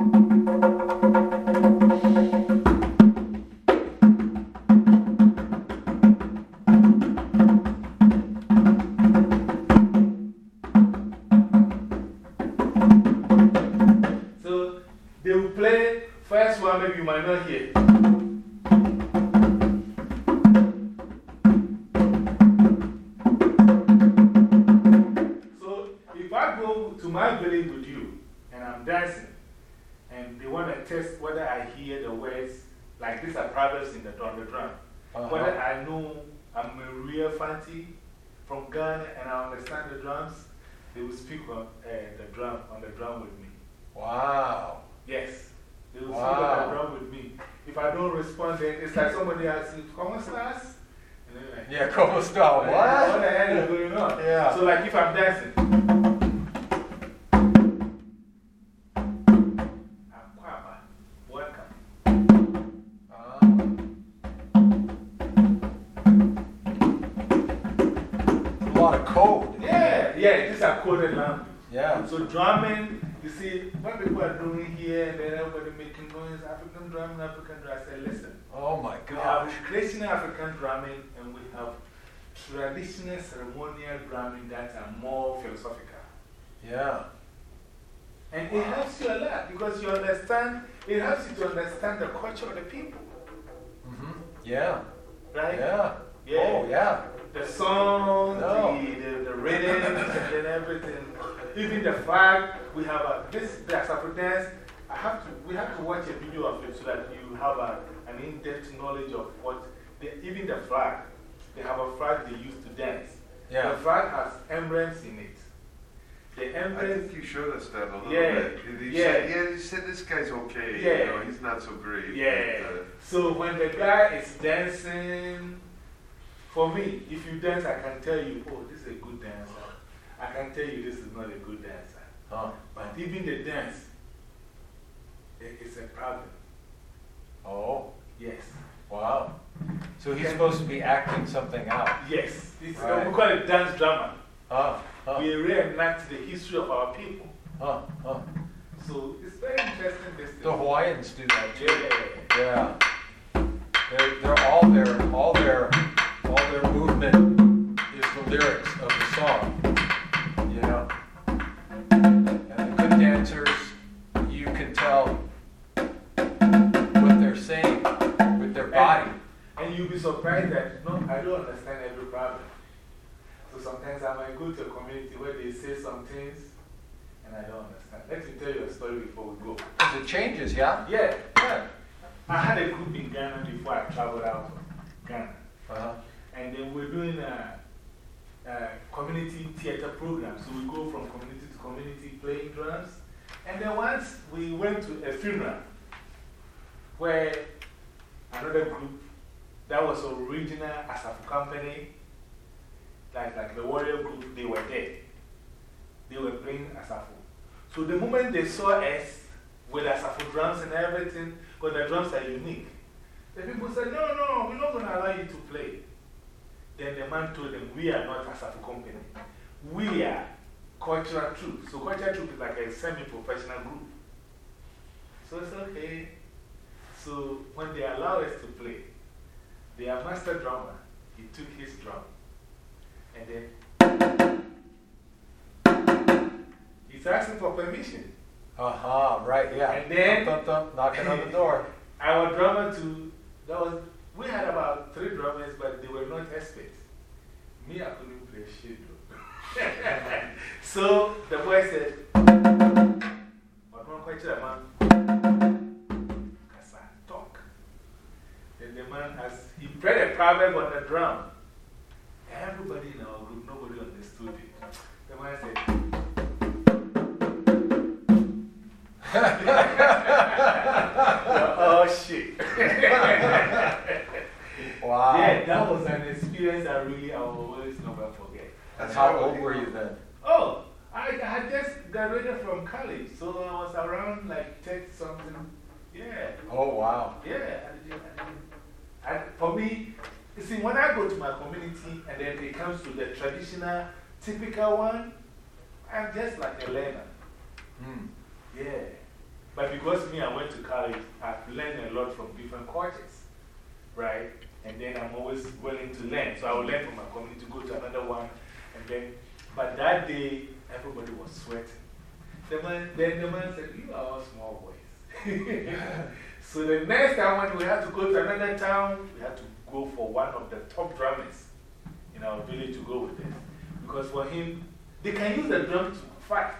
Style. what? What? The hell is going on? Yeah. So, like, if I'm dancing, welcome. Ah. a lot of code. Yeah, yeah, these are coded language. Yeah. So, drumming, you see, what people are doing here, and then everybody making noise, African drumming, African drumming. I said, listen, Oh my God. we have traditional African drumming and we have traditional ceremonial drumming that are more philosophical. Yeah. And it helps you a lot because you understand, it helps you to understand the culture of the people, -hmm. Yeah. right? Yeah. Yeah. Oh, yeah. The songs, No. the, the, the rhythms, and everything. Even the flag, we have a, this, the Afro dance, I have to, we have to watch a video of it so that you have a, an in-depth knowledge of what, the, even the flag, they have a flag they use to dance. Yeah. The flag has emblems in it. The I emblems, think you showed us that a little Yeah, bit. You yeah. Said, yeah, you said this guy's okay. Yeah. You know, he's not so great. yeah. but, uh, So when the guy is dancing, for me, if you dance, I can tell you, oh, this is a good dancer. I can tell you this is not a good dancer. Huh. But even the dance, it- it's a problem. Oh, Yes. Wow. So he's supposed to be acting something out. Yes. Right. We call it dance drama. Huh. We reenact the history of our people. Huh. Huh. So it's very interesting. This The Hawaiians do that too. Yeah. Yeah. They're, they're all their, all their, all their movement is the lyrics of the song, you know? And the good dancers, you can tell And you'll be surprised that, no, I don't understand every problem. So sometimes I might go to a community where they say some things, And I don't understand. Let me tell you a story before we go. 'Cause it changes, yeah? Yeah, yeah. I had a group in Ghana before I traveled out of Ghana. Uh -huh. And then we're doing a, a community theater program. So we go from community to community playing drums. And then once we went to a funeral where another group that was original Asafo company, like, like the warrior group, they were there. They were playing Asafo. So the moment they saw us with Asafo drums and everything, because the drums are unique, the people said, No, no, we're not going to allow you to play. Then the man told them, We are not Asafo company. We are Cultural Troupe. So, Cultural Troupe is like a semi professional group. So, it's okay. So, when they allow us to play, their master drummer, he took his drum and then he's asking for permission. Uh huh, right, yeah. And then- Thump, thump, thump, knocking on the door. Our drummer, too, that was, we had about three drummers, but they were not experts. Me, I couldn't play shit so the boy said, "Ọdún kwechiri man, kasa talk." Then the man, as played a proverb on the drum, everybody in our group, nobody understood it. The man said, Oh shit. Wow. Yeah, that was an experience I really, I will always never forget. And how old were you then? Oh, I, I had just graduated from college, so I was around like 10 something. Yeah, Oh, wow. yeah. I didn't, I didn't, I, for me, you see, when I go to my community and then it comes to the traditional, typical one, I'm just like a learner. Hmm. Yeah. But because me, I went to college, I've learned a lot from different cultures, right? And then I'm always willing to learn. So I will learn from my community, go to another one. And then, but that day, everybody was sweating. The man, then the man said, You are all small boys. so the next time when we had to go to another town, we had to go for one of the top drummers in our village to go with them. Because for him, they can use the drum to fight.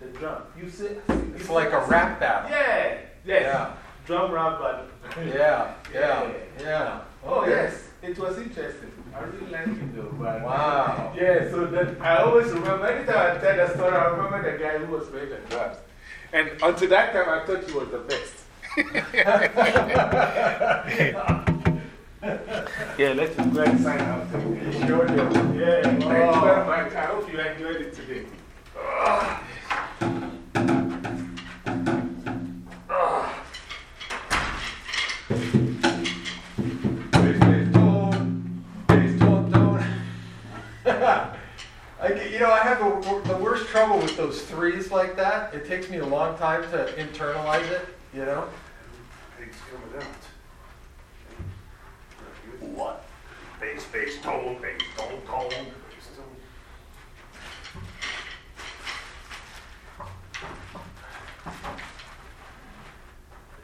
The drum. You say, It's like a rap battle. Yeah, yes. Yeah. Drum rap battle. Yeah, yeah, yeah. Oh, Okay. yes. It was interesting. I really liked it though. But Wow. Yeah, so that I always remember, anytime I tell the story, I remember the guy who was playing the drums. And until that time, I thought he was the best. yeah, let's just go and sign out. Sure do. Yeah, thank very much. I hope you enjoyed it today. Bass, bass, tone. Bass, tone, tone. I, you know, I have the, the worst trouble with those threes like that. It takes me a long time to internalize it, you know? Things coming out. What? Bass, bass, tone, bass, tone, tone. I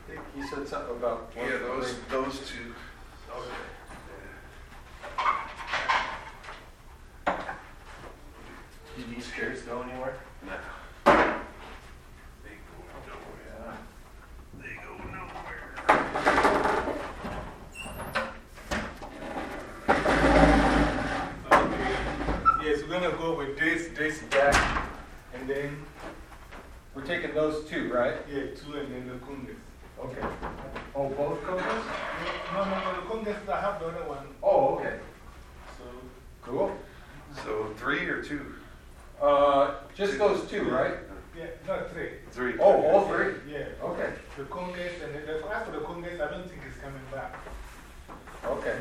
think he said something about. one Yeah, those, three. those two. Did these chairs go anywhere? No. They go nowhere. They go nowhere. Okay. Yes, we're going to go with this, this back, and then, We're taking those two, right? yeah, two, and then the kungas. Okay. Oh, both coaches? No, no, no, the kungas, I have the other one. Oh, okay. So, Cool. So three or two? Uh, just those two, right? yeah, not three. Three. Oh, all three? Yeah. Okay. The kungas, and then the, as for the kungas, I don't think it's coming back. Okay.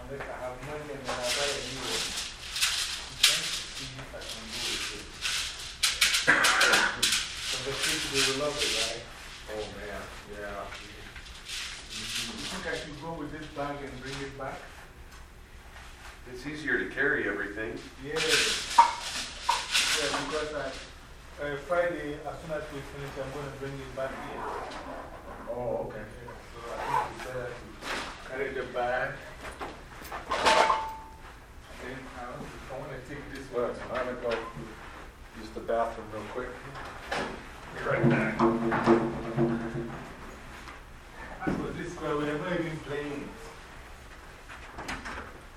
Unless I have money and then I buy a new one. I'm trying to see if I can do it. So the kids, they will love it, right? Oh, man, yeah. You think I should go with this bag and bring it back? It's easier to carry everything. Yeah. Yeah, because I, uh, Friday, as soon as we finish, I'm going to bring it back here. Oh, okay. Yeah, so I think it's better to carry the bag. Then I, I want to take this one. Well, I'm gonna go, use the bathroom real quick. Be right back. As for this one, we are not even playing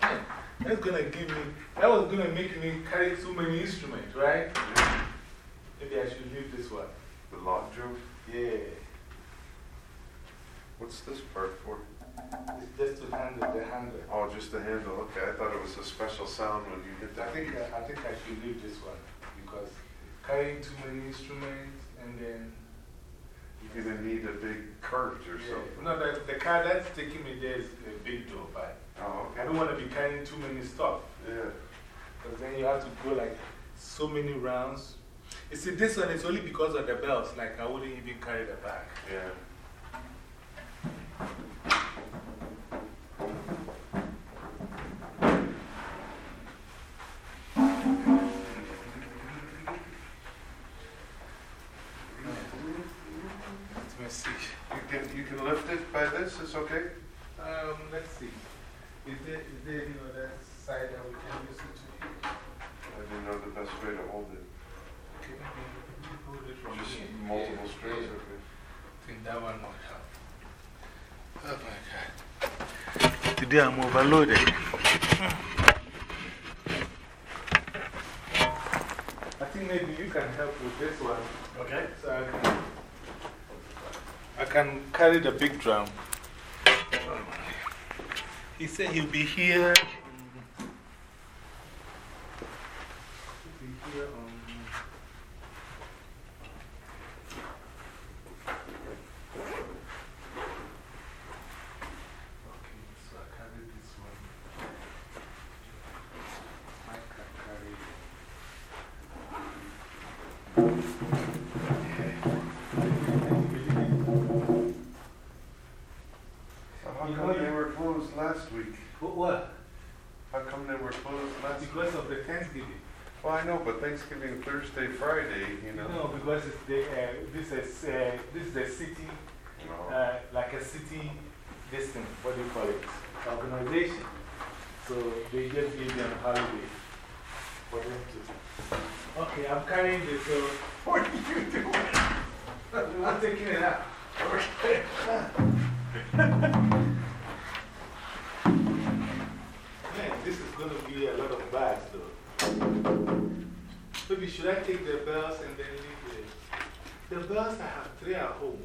it. That's gonna give me, that was gonna make me carry so many instruments, right? Maybe I should leave this one. The log joke? Yeah, What's this part for? It's just to handle the handle. Oh, just the handle, okay, I thought it was a special sound when you hit that. I think, uh, I think I should leave this one because carrying too many instruments and then. You're gonna need a big cart or Yeah. something. No, the, the car that's taking me there is a big door, but Oh, I don't want to be carrying too many stuff. Yeah. Because then you have to go like so many rounds. You see, this one is only because of the bells. Like, I wouldn't even carry the bag. Yeah. Let me see. You can, you can lift it by this, it's okay? Um, let's see. Is there, is there any other side that we can use it to? I didn't know the best way to hold it. Okay, maybe hold it from Just here. multiple Yeah, strings, yeah. okay. I think that one might help. Oh my God. Today I'm. I think maybe you can help with this one. Okay. So I can, I can carry the big drum. He said he'll be here. um, He'll be here on. Okay, so I carry this one. I can carry. So how come they were closed last week? What? How come they were closed last week? Because of the Thanksgiving. Well, I know, but Thanksgiving Thursday, Friday, you know. No, because it's the, uh, this, is, uh, this is the city, No. uh, like a city, this thing, what do you call it? Organization. So they just give them holiday for them to. Okay, I'm carrying this, so what are you doing? I'm taking it out. Okay. Man, this is going to be a lot of bags. Maybe should I take the bells and then leave the. The bells, I have three at home.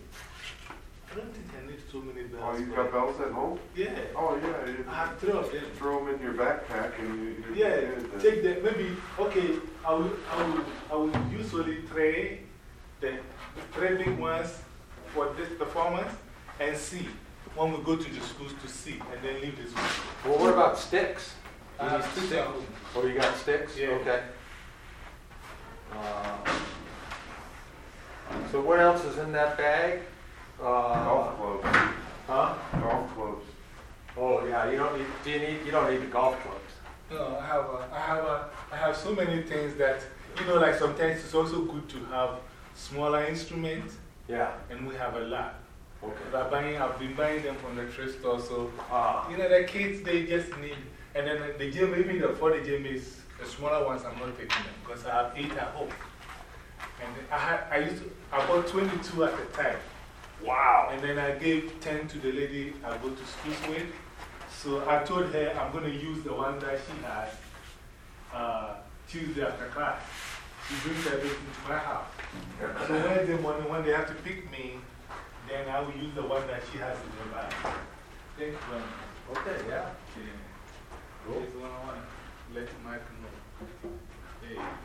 I don't think I need so many bells. Oh, you've got bells at home? Yeah. Oh, yeah. you I have three of them. throw them in your backpack and you. you Yeah, you- take the, maybe, okay, I will, I will, I will usually trade the three big ones for this performance and see when we go to the schools to see and then leave this one. Well, what about sticks? I have six at home. Oh, you got sticks? Yeah. Okay. Uh, So what else is in that bag? Uh, Golf clubs. Huh? Golf clubs. Oh, yeah, you don't need, do you need, you don't need the golf clubs. No, I have, a, I, have a, I have so many things that, you know, like sometimes it's also good to have smaller instruments, Yeah, and we have a lot. okay. But buying, I've been buying them from the thrift store, so Ah, You know, the kids, they just need, and then the gym, even the 40 gym is the smaller ones, I'm not taking them because I have eight at home. And I, had, I used to, I bought 22 at the time. wow. And then I gave 10 to the lady I go to school with. So I told her I'm going to use the one that she has uh, Tuesday after class. She brings everything to my house. So Wednesday morning, when they have to pick me, then I will use the one that she has in her bag. Thank you very much. Okay, yeah. Yeah. That's what I want to let Mike know. Hey,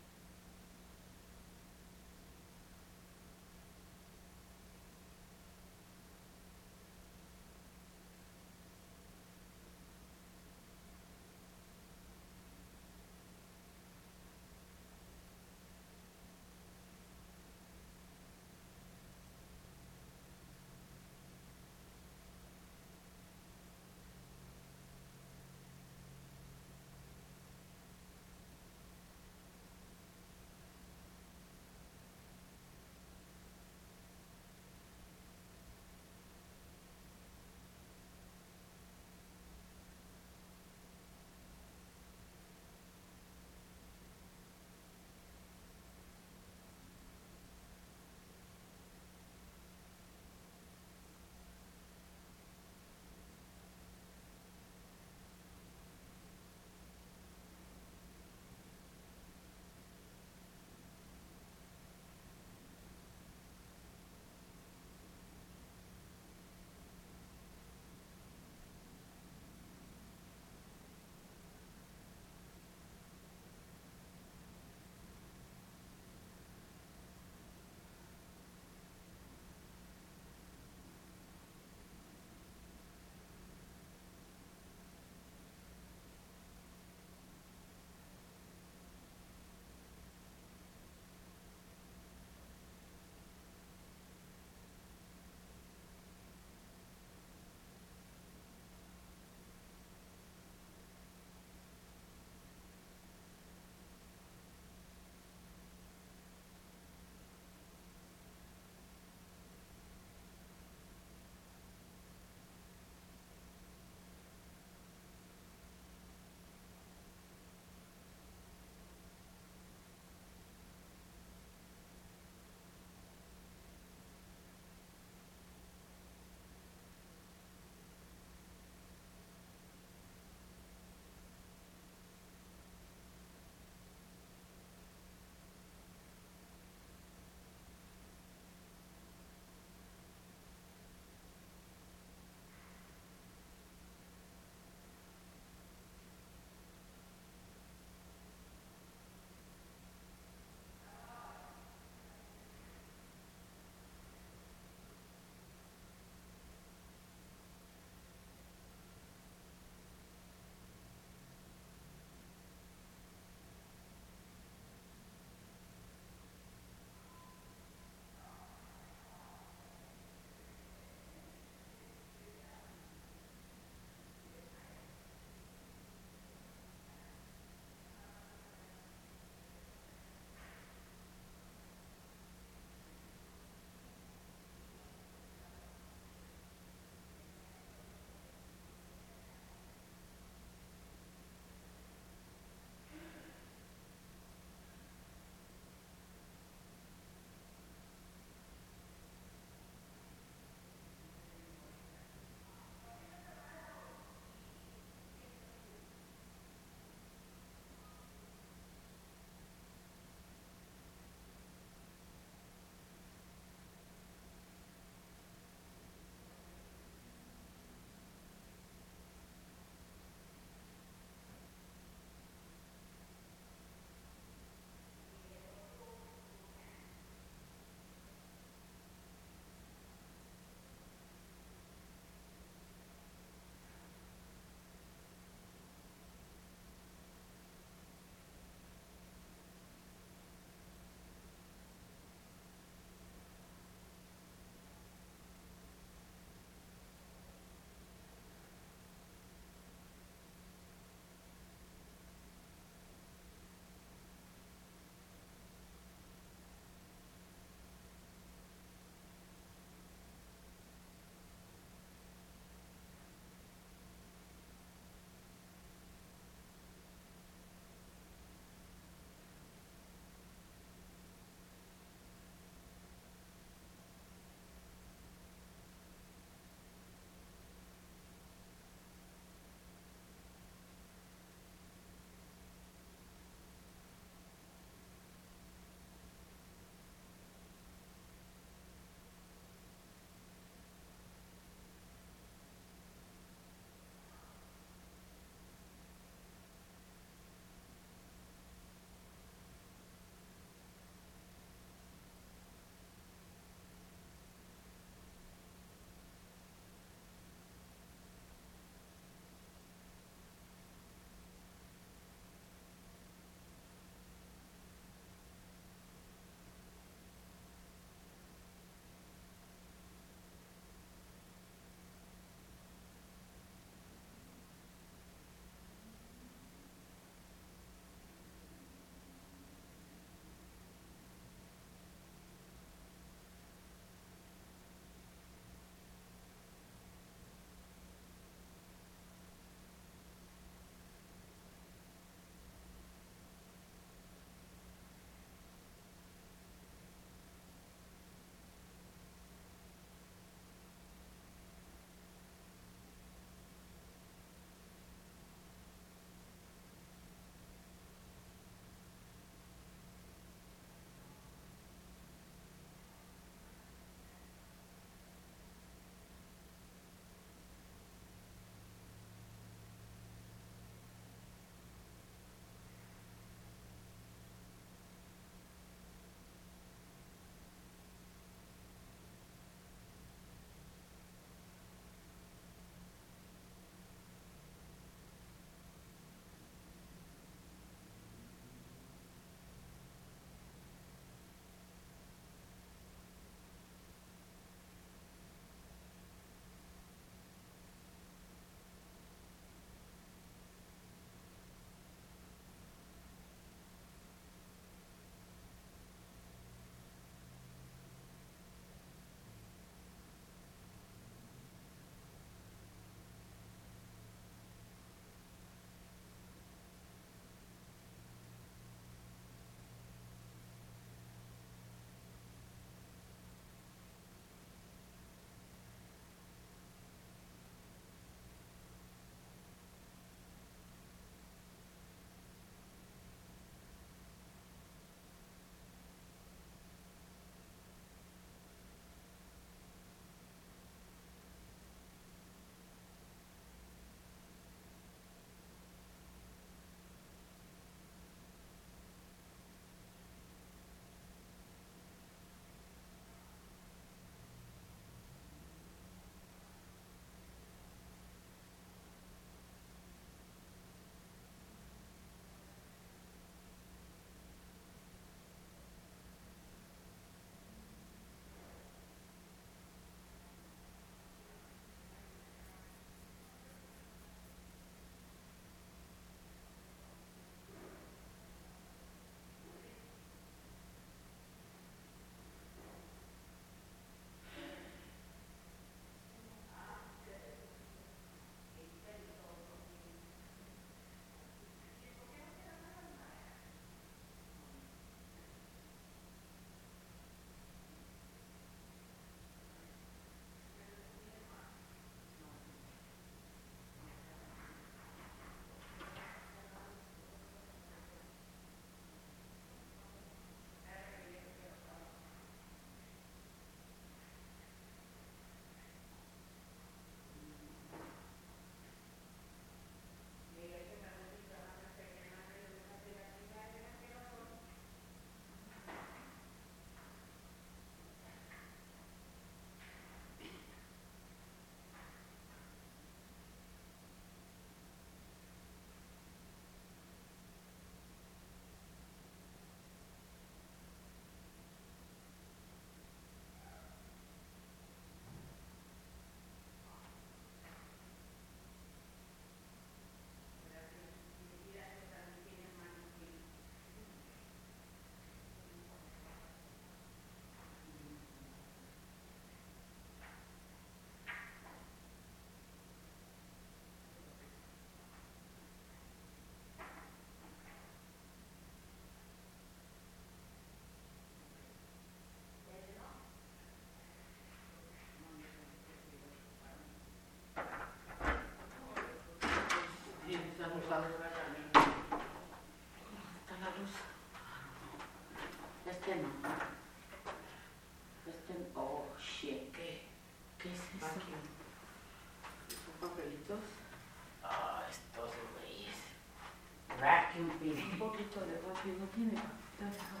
就得多い一个避免，但是。